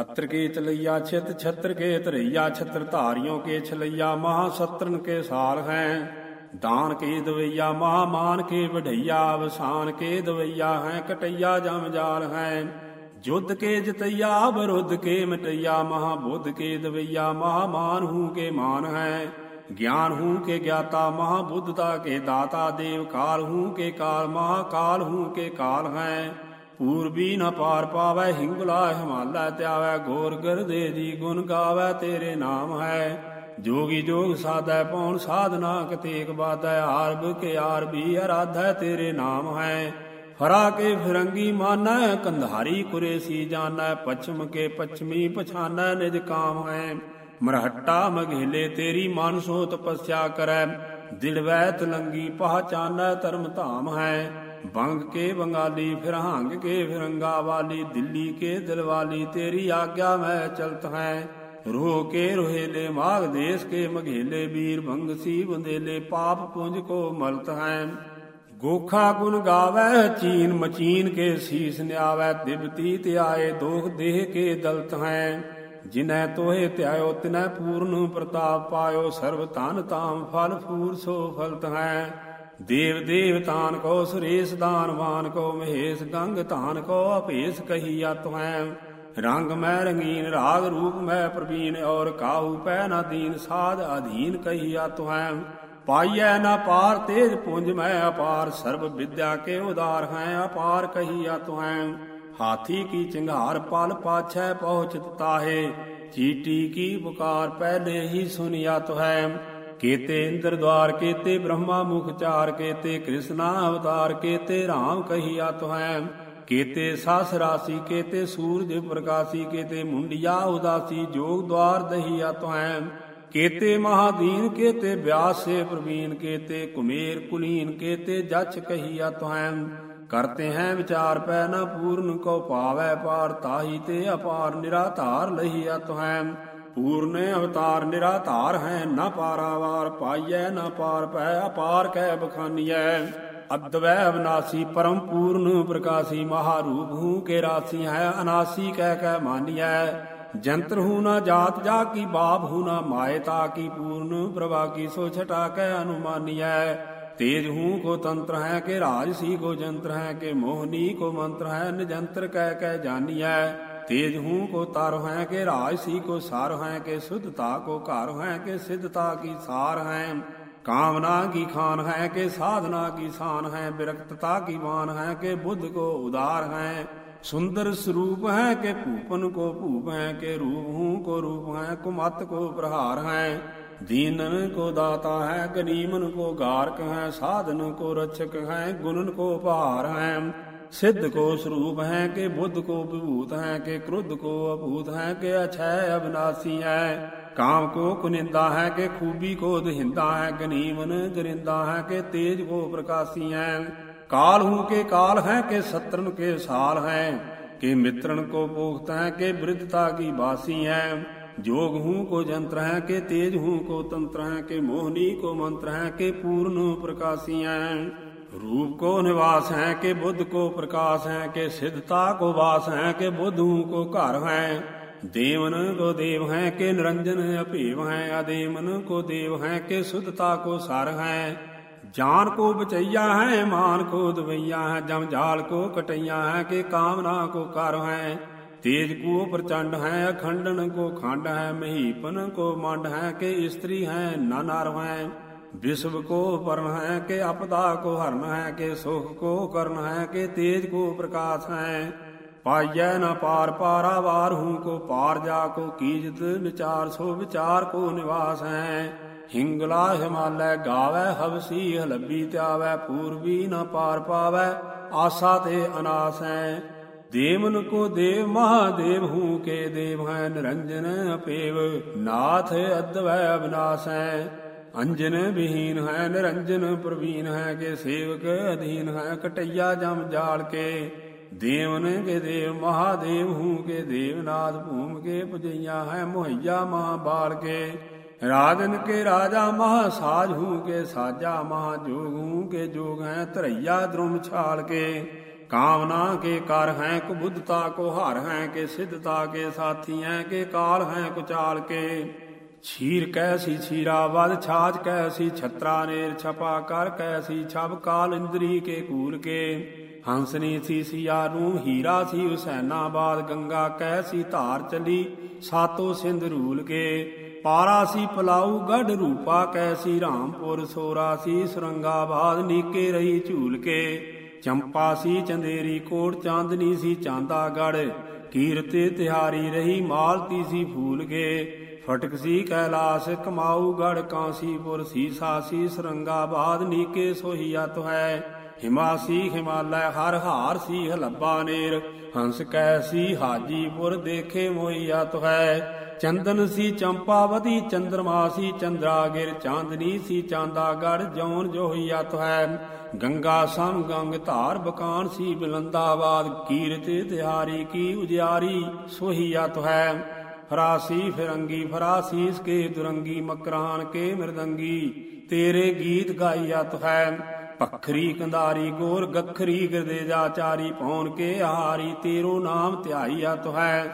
ਅਤਰ ਕੇ ਚਲਈਆ ਛਿਤ, ਛਤਰ ਕੇ ਧਰਈਆ, ਛਤਰ ਧਾਰਿਓ ਕੇ ਛਲਈਆ, ਮਹਾ ਸਤਰਨ ਕੇ ਸਾਲ ਹੈ। ਦਾਨ ਕੇ ਦਵਈਆ, ਮਹਾ ਮਾਨ ਕੇ ਵਢਈਆ ਅਵਸਾਨ ਕੇ ਦਵਈਆ ਹੈ, ਕਟਈਆ ਜਮ ਜਾਲ ਹੈ। ਜੁਧ ਕੇ ਜਿਤਈਆ, ਵਿਰੁੱਧ ਕੇ ਮਟਈਆ, ਮਹਾ ਬੁੱਧ ਕੇ ਦਵਈਆ, ਮਹਾ ਮਾਨ ਹੂ ਕੇ ਮਾਨ ਹੈ। ਗਿਆਨ ਹੂ ਕੇ ਗਿਆਤਾ, ਮਹਾ ਬੁੱਧਤਾ ਕੇ ਦਾਤਾ, ਦੇਵ ਕਾਲ ਹੂ ਕੇ ਕਾਲ, ਮਹਾ ਕਾਲ ਹੂ ਕੇ ਕਾਲ ਹੈ। ਪੂਰਬੀ ਨ ਪਾਰ ਪਾਵੈ, ਹਿੰਗਲਾ ਹਿਮਾਲਾ ਤਿਆਵੈ ਗੋਰ ਗਰਦੇ ਦੀ ਗੁਣ ਗਾਵੈ, ਤੇਰੇ ਨਾਮ ਹੈ। ਜੋਗੀ ਜੋਗ ਸਾਧੈ ਪਉਣ ਸਾਧਨਾ ਕਤੇਕ ਬਾਧੈ ਆਰਬ ਕੇ ਆਰਬੀ ਅਰਾਧੈ ਤੇਰੇ ਨਾਮ ਹੈ ਫਰਾ ਕੇ ਫਿਰੰਗੀ ਮਾਨੈ ਕੰਧਾਰੀ ਕੁਰੇਸੀ ਜਾਣੈ ਪਛਮ ਕੇ ਪਛਮੀ ਪਛਾਨੈ ਨਿਜ ਕਾਮ ਹੈ ਮਰਹੱਟਾ ਮਘੇਲੇ ਤੇਰੀ ਮਨ ਸੋ ਤਪੱਸਿਆ ਕਰੈ ਦਿਲਵੈ ਤਲੰਗੀ ਪਹਚਾਨੈ ਧਰਮ ਧਾਮ ਹੈ ਬੰਗ ਕੇ ਬੰਗਾਲੀ ਫਿਰ ਹੰਗ ਕੇ ਫਿਰੰਗਾ ਵਾਲੀ ਦਿੱਲੀ ਕੇ ਦਿਲਵਾਲੀ ਤੇਰੀ ਆਗਿਆ ਮੈਂ ਚਲਤ ਹੈ ਰੋ ਕੇ ਰੋਹੇਲੇ ਮਾਗ ਦੇਸ ਕੇ ਮਘੇਲੇ ਵੀਰ ਭੰਗਸੀ ਬੰਦੇਲੇ ਪਾਪ ਪੁੰਜ ਕੋ ਮਲਤ ਹੈ। ਗੋਖਾ ਗੁਣ ਗਾਵੈ, ਚੀਨ ਮਚੀਨ ਕੇ ਸੀਸ ਨਿਆਵੈ ਦਿਵਤੀ ਤੇ ਆਏ ਦੋਖ ਦੇਹ ਕੇ ਦਲਤ ਹੈ। ਜਿਨੈ ਤੋਏ ਧਿਆਇਓ, ਤਿਨੈ ਪੂਰਨ ਪ੍ਰਤਾਪ ਪਾਇਓ, ਸਰਬ ਧਨ ਤਾਮ ਫਲ ਫੂਰ ਸੋ ਫਲਤ ਹੈ। ਦੇਵ ਦੇਵਤਾਨ ਕੋ ਸੁਰੇਸ਼ ਦਾਨਵਾਨ ਕੋ, ਮਹੇਸ਼ ਗੰਗ ਧਾਨ ਕੋ ਅਭੇਸ ਕਹੀਆ ਤੁਹੈ ਰੰਗ ਮੈਂ ਰੰਗੀਨ, ਰਾਗ ਰੂਪ ਮੈਂ ਪ੍ਰਵੀਨ, ਔਰ ਕਾਹੂ ਪੈ ਨਾ ਦੀਨ, ਸਾਧ ਅਧੀਨ ਕਹੀਆ ਤੁਹੈ। ਪਾਈਐ ਨਾ ਪਾਰ ਤੇਜ ਪੁੰਜ, ਮੈਂ ਅਪਾਰ ਸਰਬ ਵਿਦਿਆ ਕੇ ਉਦਾਰ ਹੈ, ਅਪਾਰ ਕਹੀਆ ਤੁਹੈ। ਹਾਥੀ ਕੀ ਚਿੰਘਾਰ ਪਲ ਪਾਛੈ ਪਹੁੰਚਤ ਤਾਹੇ, ਚੀਟੀ ਕੀ ਪੁਕਾਰ ਪਹਿਲੇ ਹੀ ਸੁਨਿਆ ਤੁਹੈ। ਕੇਤੇ ਇੰਦਰ ਦਵਾਰ, ਕੇਤੇ ਬ੍ਰਹਮਾ ਮੁਖ ਚਾਰ, ਕੇਤੇ ਕ੍ਰਿਸ਼ਨਾ ਅਵਤਾਰ, ਕੇਤੇ RAM ਕਹੀਆ ਤੁਹੈ। ਕੇਤੇ ਸਾਸ ਰਾਸੀ, ਕੇਤੇ ਸੂਰਜ ਪ੍ਰਕਾਸ਼ੀ, ਕੇਤੇ ਮੁੰਡਿਆ ਉਦਾਸੀ, ਜੋਗ ਦਵਾਰ ਦਹੀਆ ਤੁਹੈ ਕੇਤੇ ਮਹਾਦੀਨ, ਕੇਤੇ ਵਿਆਸ ਪ੍ਰਵੀਨ, ਕੇਤੇ ਕੁਮੇਰ ਕੁਲੀਨ, ਕੇਤੇ ਜਛ ਕਹੀਆ ਤੁਹੈ ਕਰਤੇ ਹੈ ਵਿਚਾਰ ਪੈ ਨਾ ਪੂਰਨ ਕੋ ਪਾਵੈ ਪਾਰ ਤਾਹੀ ਤੇ ਅਪਾਰ ਨਿਰਾਧਾਰ ਲਹੀਆ ਤੁਹੈ ਪੂਰਨ ਅਵਤਾਰ ਨਿਰਾਧਾਰ ਹੈ, ਨਾ ਪਾਰਾਵਾਰ ਪਾਈਐ, ਨਾ ਪਾਰ ਪੈ ਅਪਾਰ ਕਹਿ ਬਖਾਨੀਐ। ਅਦਵੈ ਅਵਨਾਸੀ ਪਰਮ ਪੂਰਨ ਪ੍ਰਕਾਸ਼ੀ ਮਹਾਰੂਪ ਹੂੰ ਕੇ ਰਾਸੀ ਹੈ, ਅਨਾਸੀ ਕਹਿ ਕਹਿ ਮਾਨੀਐ। ਜੰਤਰ ਹੂ ਨਾ ਜਾਤ, ਜਾ ਕੀ ਬਾਪ ਹੂ ਨਾ ਮਾਏ ਕੀ ਪੂਰਨ ਪ੍ਰਭਾ ਕੀ ਸੋ ਛਟਾ ਕਹਿ ਅਨੁਮਾਨੀਐ। ਤੇਜ ਹੂੰ ਕੋ ਤੰਤਰ ਹੈ ਕੇ ਰਾਜ ਸੀ ਕੋ ਜੰਤਰ ਹੈ ਕੇ ਮੋਹਨੀ ਕੋ ਮੰਤਰ ਹੈ, ਨਿਜੰਤਰ ਕਹਿ ਕਹਿ ਜਾਨੀਐ। ਤੇਜ ਹੂੰ ਕੋ ਤਾਰ ਹੈ ਕੇ ਰਾਜ ਸੀ ਕੋ ਸਾਰ ਹੈ ਕੇ ਸੁਧਤਾ ਕੋ ਘਰ ਹੈ ਕੇ ਸਿਧਤਾ ਕੀ ਸਾਰ ਹੈ। ਕਾਮਨਾ ਕੀ ਖਾਨ ਹੈ ਕੇ ਸਾਧਨਾ ਕੀ ਸਾਨ ਹੈ ਬਿਰਕਤਤਾ ਕੀ ਮਾਨ ਹੈ ਕੇ ਬੁੱਧ ਕੋ ਉਦਾਰ ਹੈ ਸੁੰਦਰ ਸਰੂਪ ਹੈ ਕਿ ਭੂਪਨ ਕੋ ਭੂਪ ਹੈ ਕਿ ਰੂਪ ਹੂੰ ਕੋ ਰੂਪ ਹੈ ਕੁਮਤ ਕੋ ਪ੍ਰਹਾਰ ਹੈ ਦੀਨਨ ਕੋ ਦਾਤਾ ਹੈ ਗਨੀਮਨ ਕੋ ਗਾਰਕ ਹੈ ਸਾਧਨ ਕੋ ਰਛਕ ਹੈ ਗੁਣਨ ਕੋ ਭਾਰ ਹੈ सिद्ध को स्वरूप है कि बुद्ध को विभूत है कि क्रुद्ध को अभूत है कि अक्षय अविनाशी है काम को कुनिंदा है कि खूबी को दुहिंदा है गनीमन गरिंदा है कि तेज को प्रकाशी है काल हूँ के काल है कि सत्रन के साल है कि मित्रन को पोखत है कि वृद्धता की बासी है जोग हूँ को जंत्र है के तेज हूँ को तंत्र है के मोहनी को मंत्र है के पूर्ण प्रकाशी है रूप को निवास है के बुद्ध को प्रकाश है के सिद्धता को वास है के बुद्धू को घर है देवन को देव है के निरंजन अभेव है अदेवन को देव है के शुद्धता को सार है जान को बचैया है मान को दवैया है जमजाल को कटैया है के कामना को कर है तेज को प्रचंड है अखंडन को खंड है महीपन को मंड है के स्त्री है नानार है ਵਿਸ਼ਵ ਕੋ ਪਰਮ ਹੈ ਕੇ ਅਪਦਾ ਕੋ ਹਰਨ ਹੈ ਕੇ ਸੁਖ ਕੋ ਕਰਨ ਹੈ ਕੇ ਤੇਜ ਕੋ ਪ੍ਰਕਾਸ਼ ਹੈ। ਪਾਈਐ ਨਾ ਪਾਰ ਪਾਰਾ ਵਾਰ ਹੂੰ ਕੋ ਪਾਰ ਜਾ ਕੋ ਕੀਜਤ ਵਿਚਾਰ ਸੋ ਵਿਚਾਰ ਕੋ ਨਿਵਾਸ ਹੈ। ਹਿੰਗਲਾ ਹਿਮਾਲੈ ਗਾਵੈ, ਹਵਸੀ ਹਲਬੀ ਤਿਆਵੇ, ਪੂਰਬੀ ਨਾ ਪਾਰ ਪਾਵੈ, ਆਸਾ ਤੇ ਅਨਾਸ ਹੈ। ਦੇਵਨ ਕੋ ਦੇਵ, ਮਹਾਦੇਵ ਹੂੰ ਕੇ ਦੇਵ ਹੈ, ਨਿਰੰਜਨ ਅਪੇਵ, ਨਾਥ ਅਦਵੈ ਅਬਨਾਸ ਹੈ। ਅੰਜਨ ਵਿਹੀਨ ਹੈ, ਨਿਰੰਜਨ ਪ੍ਰਵੀਨ ਹੈ ਕੇ ਸੇਵਕ ਅਧੀਨ ਹੈ, ਕਟਈਆ ਜਮ ਜਾਲ ਕੇ। ਦੇਵਨ ਕੇ ਦੇਵ, ਮਹਾਦੇਵ ਹੂੰ ਕੇ ਦੇਵਨਾਥ ਭੂਮ ਕੇ ਪੁਜਈਆ ਹੈ, ਮੁਹਈਆ ਮਾਂ ਬਾਲ ਕੇ। ਰਾਜਨ ਕੇ ਰਾਜਾ ਮਹਾ ਸਾਜ ਹੂੰ ਕੇ ਸਾਜਾ, ਮਹਾ ਜੋਗ ਹੂੰ ਕੇ ਜੋਗ ਹੈ, ਧਰਈਆ ਦਰਮ ਛਾਲ ਕੇ। ਕਾਮਨਾ ਕੇ ਕਰ ਹੈ, ਕੁਬੁੱਧਤਾ ਕੋ ਹਾਰ ਹੈ, ਕੇ ਸਿੱਧਤਾ ਕੇ ਸਾਥੀ ਹੈ, ਕੇ ਕਾਲ ਹੈ, ਕੁਚਾਲ ਕੇ। ਛੀਰ ਕੈਸੀ ਛੀਰਾ ਵਦ ਛਾਜ ਕੈਸੀ, ਛਤਰਾ ਨੇ ਛਪਾ ਕਰ ਕੈਸੀ, ਛਬ ਕਾਲ ਇੰਦਰੀ ਕੇ ਕੂਲ ਕੇ। ਹੰਸਨੀ ਸੀ ਸਿਆ ਨੂੰ, ਹੀਰਾ ਸੀ ਹੁਸੈਨਾਬਾਦ ਗੰਗਾ ਕੈਸੀ ਧਾਰ ਚਲੀ, ਸਾਤੋ ਸਿੰਧ ਰੂਲ ਕੇ। ਪਾਰਾ ਸੀ ਪਲਾਉ ਗੜ ਰੂਪਾ ਕੈਸੀ, ਰਾਮਪੁਰ ਸੋਰਾ ਸੀ ਸੁਰੰਗਾਬਾਦ, ਨੀਕੇ ਰਹੀ ਝੂਲ ਕੇ। ਚੰਪਾ ਸੀ ਚੰਦੇਰੀ ਕੋਟ ਚਾਂਦਨੀ ਸੀ ਚਾਂਦਾਗੜ ਕੀਰਤੇ ਤਿਹਾਰੀ ਰਹੀ, ਮਾਲਤੀ ਸੀ ਫੂਲ ਕੇ। ਫਟਕ ਸੀ ਕੈਲਾਸ, ਕਮਾਊ ਗੜ ਕਾਂਸੀਪੁਰ ਸੀਸਾ ਸੀ ਸੁਰੰਗਾਬਾਦ ਨੀਕੇ ਸੋਹੀਅਤ ਹੈ। ਹਿਮਾਸੀ ਹਿਮਾਲੈ ਹਰ ਹਾਰ ਸੀ ਹਲੱਬਾ ਨੇਰ, ਹੰਸ ਕੈਸੀ ਹਾਜੀਪੁਰ ਦੇਖੇ ਮੋਹੀਅਤ ਹੈ। ਚੰਦਨ ਸੀ ਚੰਪਾਵਤੀ ਚੰਦਰਮਾ ਸੀ ਚੰਦਰਾਗਿਰ ਚਾਂਦਨੀ ਸੀ ਚਾਂਦਾਗੜ ਜੌਨ ਜੋਹੀਅਤ ਹੈ। ਗੰਗਾ ਸਮ ਗੰਗ ਧਾਰ ਬਕਾਨ ਸੀ ਬਿਲੰਦਾਬਾਦ ਕੀਰਤ ਤਿਹਾਰੀ ਕੀ ਉਜਿਆਰੀ ਤੋ ਹੈ। ਫਰਾਸੀ ਫਿਰੰਗੀ, ਫਰਾਸੀਸ ਕੇ ਦੁਰੰਗੀ, ਮਕਰਾਨ ਕੇ ਮਿਰਦੰਗੀ, ਤੇਰੇ ਗੀਤ ਗਾਈਅਤ ਹੈ। ਪਖਰੀ ਕੰਦਾਰੀ ਗੋਰ ਗਖਰੀ ਗਿਰਦੇ ਜਾਚਾਰੀ ਪੌਣ ਕੇ ਆਹਾਰੀ, ਤੇਰੋ ਨਾਮ ਧਿਆਈਅਤ ਹੈ।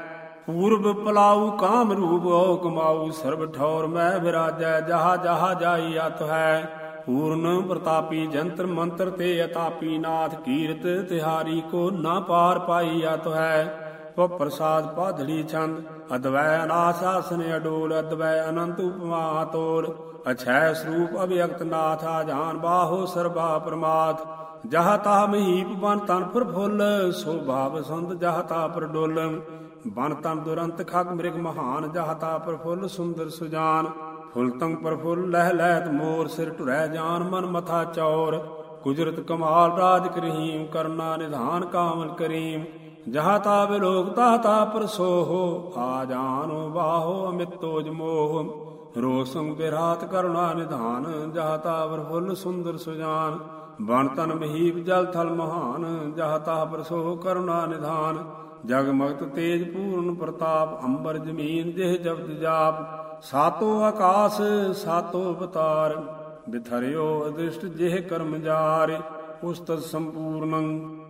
ਪੂਰਬ ਪਲਾਉ ਕਾਮ ਰੂਪ ਓ ਕਮਾਉ ਸਰਬ ਠੌਰ ਮੈਂ ਵਿਰਾਜੈ, ਜਹਾ ਜਹਾ ਜਾਈ ਅਤ ਹੈ। ਪੂਰਨ ਪ੍ਰਤਾਪੀ ਜੰਤਰ ਮੰਤਰ ਤੇ ਅਤਾਪੀ ਨਾਥ ਕੀਰਤ ਤਿਹਾਰੀ ਕੋ ਨਾ ਪਾਰ ਪਾਈ ਅਤ ਹੈ। ਪੋ ਪ੍ਰਸਾਦ ਪਾਧੜੀ ਛੰਦ, ਅਦਵੈ ਅਨਾਸ ਆਸਨ ਅਡੋਲ, ਅਦਵੈ ਅਨੰਤ ਉਪਮਾ ਤੋਰ ਅਛੈ ਸਰੂਪ ਅਭਿਯਕਤ ਨਾਥ ਆ ਬਾਹੋ ਸਰਬਾ ਪ੍ਰਮਾਤ ਜਹ ਤਾ ਮਹੀਪ ਬਨ ਤਨ ਫੁੱਲ, ਸੋ ਭਾਵ ਸੰਤ ਜਹ ਤਾ ਪਰ ਡੋਲ। ਬਨ ਤਨ ਦੁਰੰਤ ਖਗ ਮ੍ਰਿਗ ਮਹਾਨ ਜਹਤਾ ਪ੍ਰਫੁੱਲ ਸੁੰਦਰ ਸੁਜਾਨ। ਫੁੱਲ ਤੰਗ ਪ੍ਰਫੁੱਲ ਲਹਿ ਲਹਿਤ ਮੋਰ, ਸਿਰ ਢੁਰੈ ਜਾਨ ਮਨ ਮਥਾ ਚੌਰ। ਕੁਜਰਤ ਕਮਾਲ ਰਾਜ ਕਰੀਮ, ਕਰਨਾ ਨਿਧਾਨ ਕਾਮਲ ਕਰੀਮ। ਜਹਤਾ ਬਿਲੋਕ ਤਾਤਾ ਪਰਸੋਹ, ਆ ਜਾਨੋ ਬਾਹੋ ਅਮਿਤੋਜ ਜਮੋਹ। ਰੋਸੰ ਬਿਰਾਤ ਕਰੁਣਾ ਨਿਧਾਨ ਜਹਤਾ ਪ੍ਰਫੁੱਲ ਸੁੰਦਰ ਸੁਜਾਨ। ਬਨ ਤਨ ਮਹੀਪ ਜਲ ਥਲ ਮਹਾਨ ਜਹਤਾ ਪ੍ਰਸੋਹ ਕਰੁਣਾ ਨਿਧਾਨ। ਜਗ ਮਗਤ ਤੇਜ ਪੂਰਨ ਪ੍ਰਤਾਪ, ਅੰਬਰ ਜਮੀਨ ਜਿਹ ਜਪਤ ਜਾਪ। ਸਾਤੋ ਆਕਾਸ, ਸਾਤੋ ਅਵਤਾਰ, ਬਿਥਰਿਓ ਅਦ੍ਰਿਸ਼ਟ ਜਿਹ ਕਰਮ ਜਾਰ। ਉਸਤਤ ਸੰਪੂਰਨੰ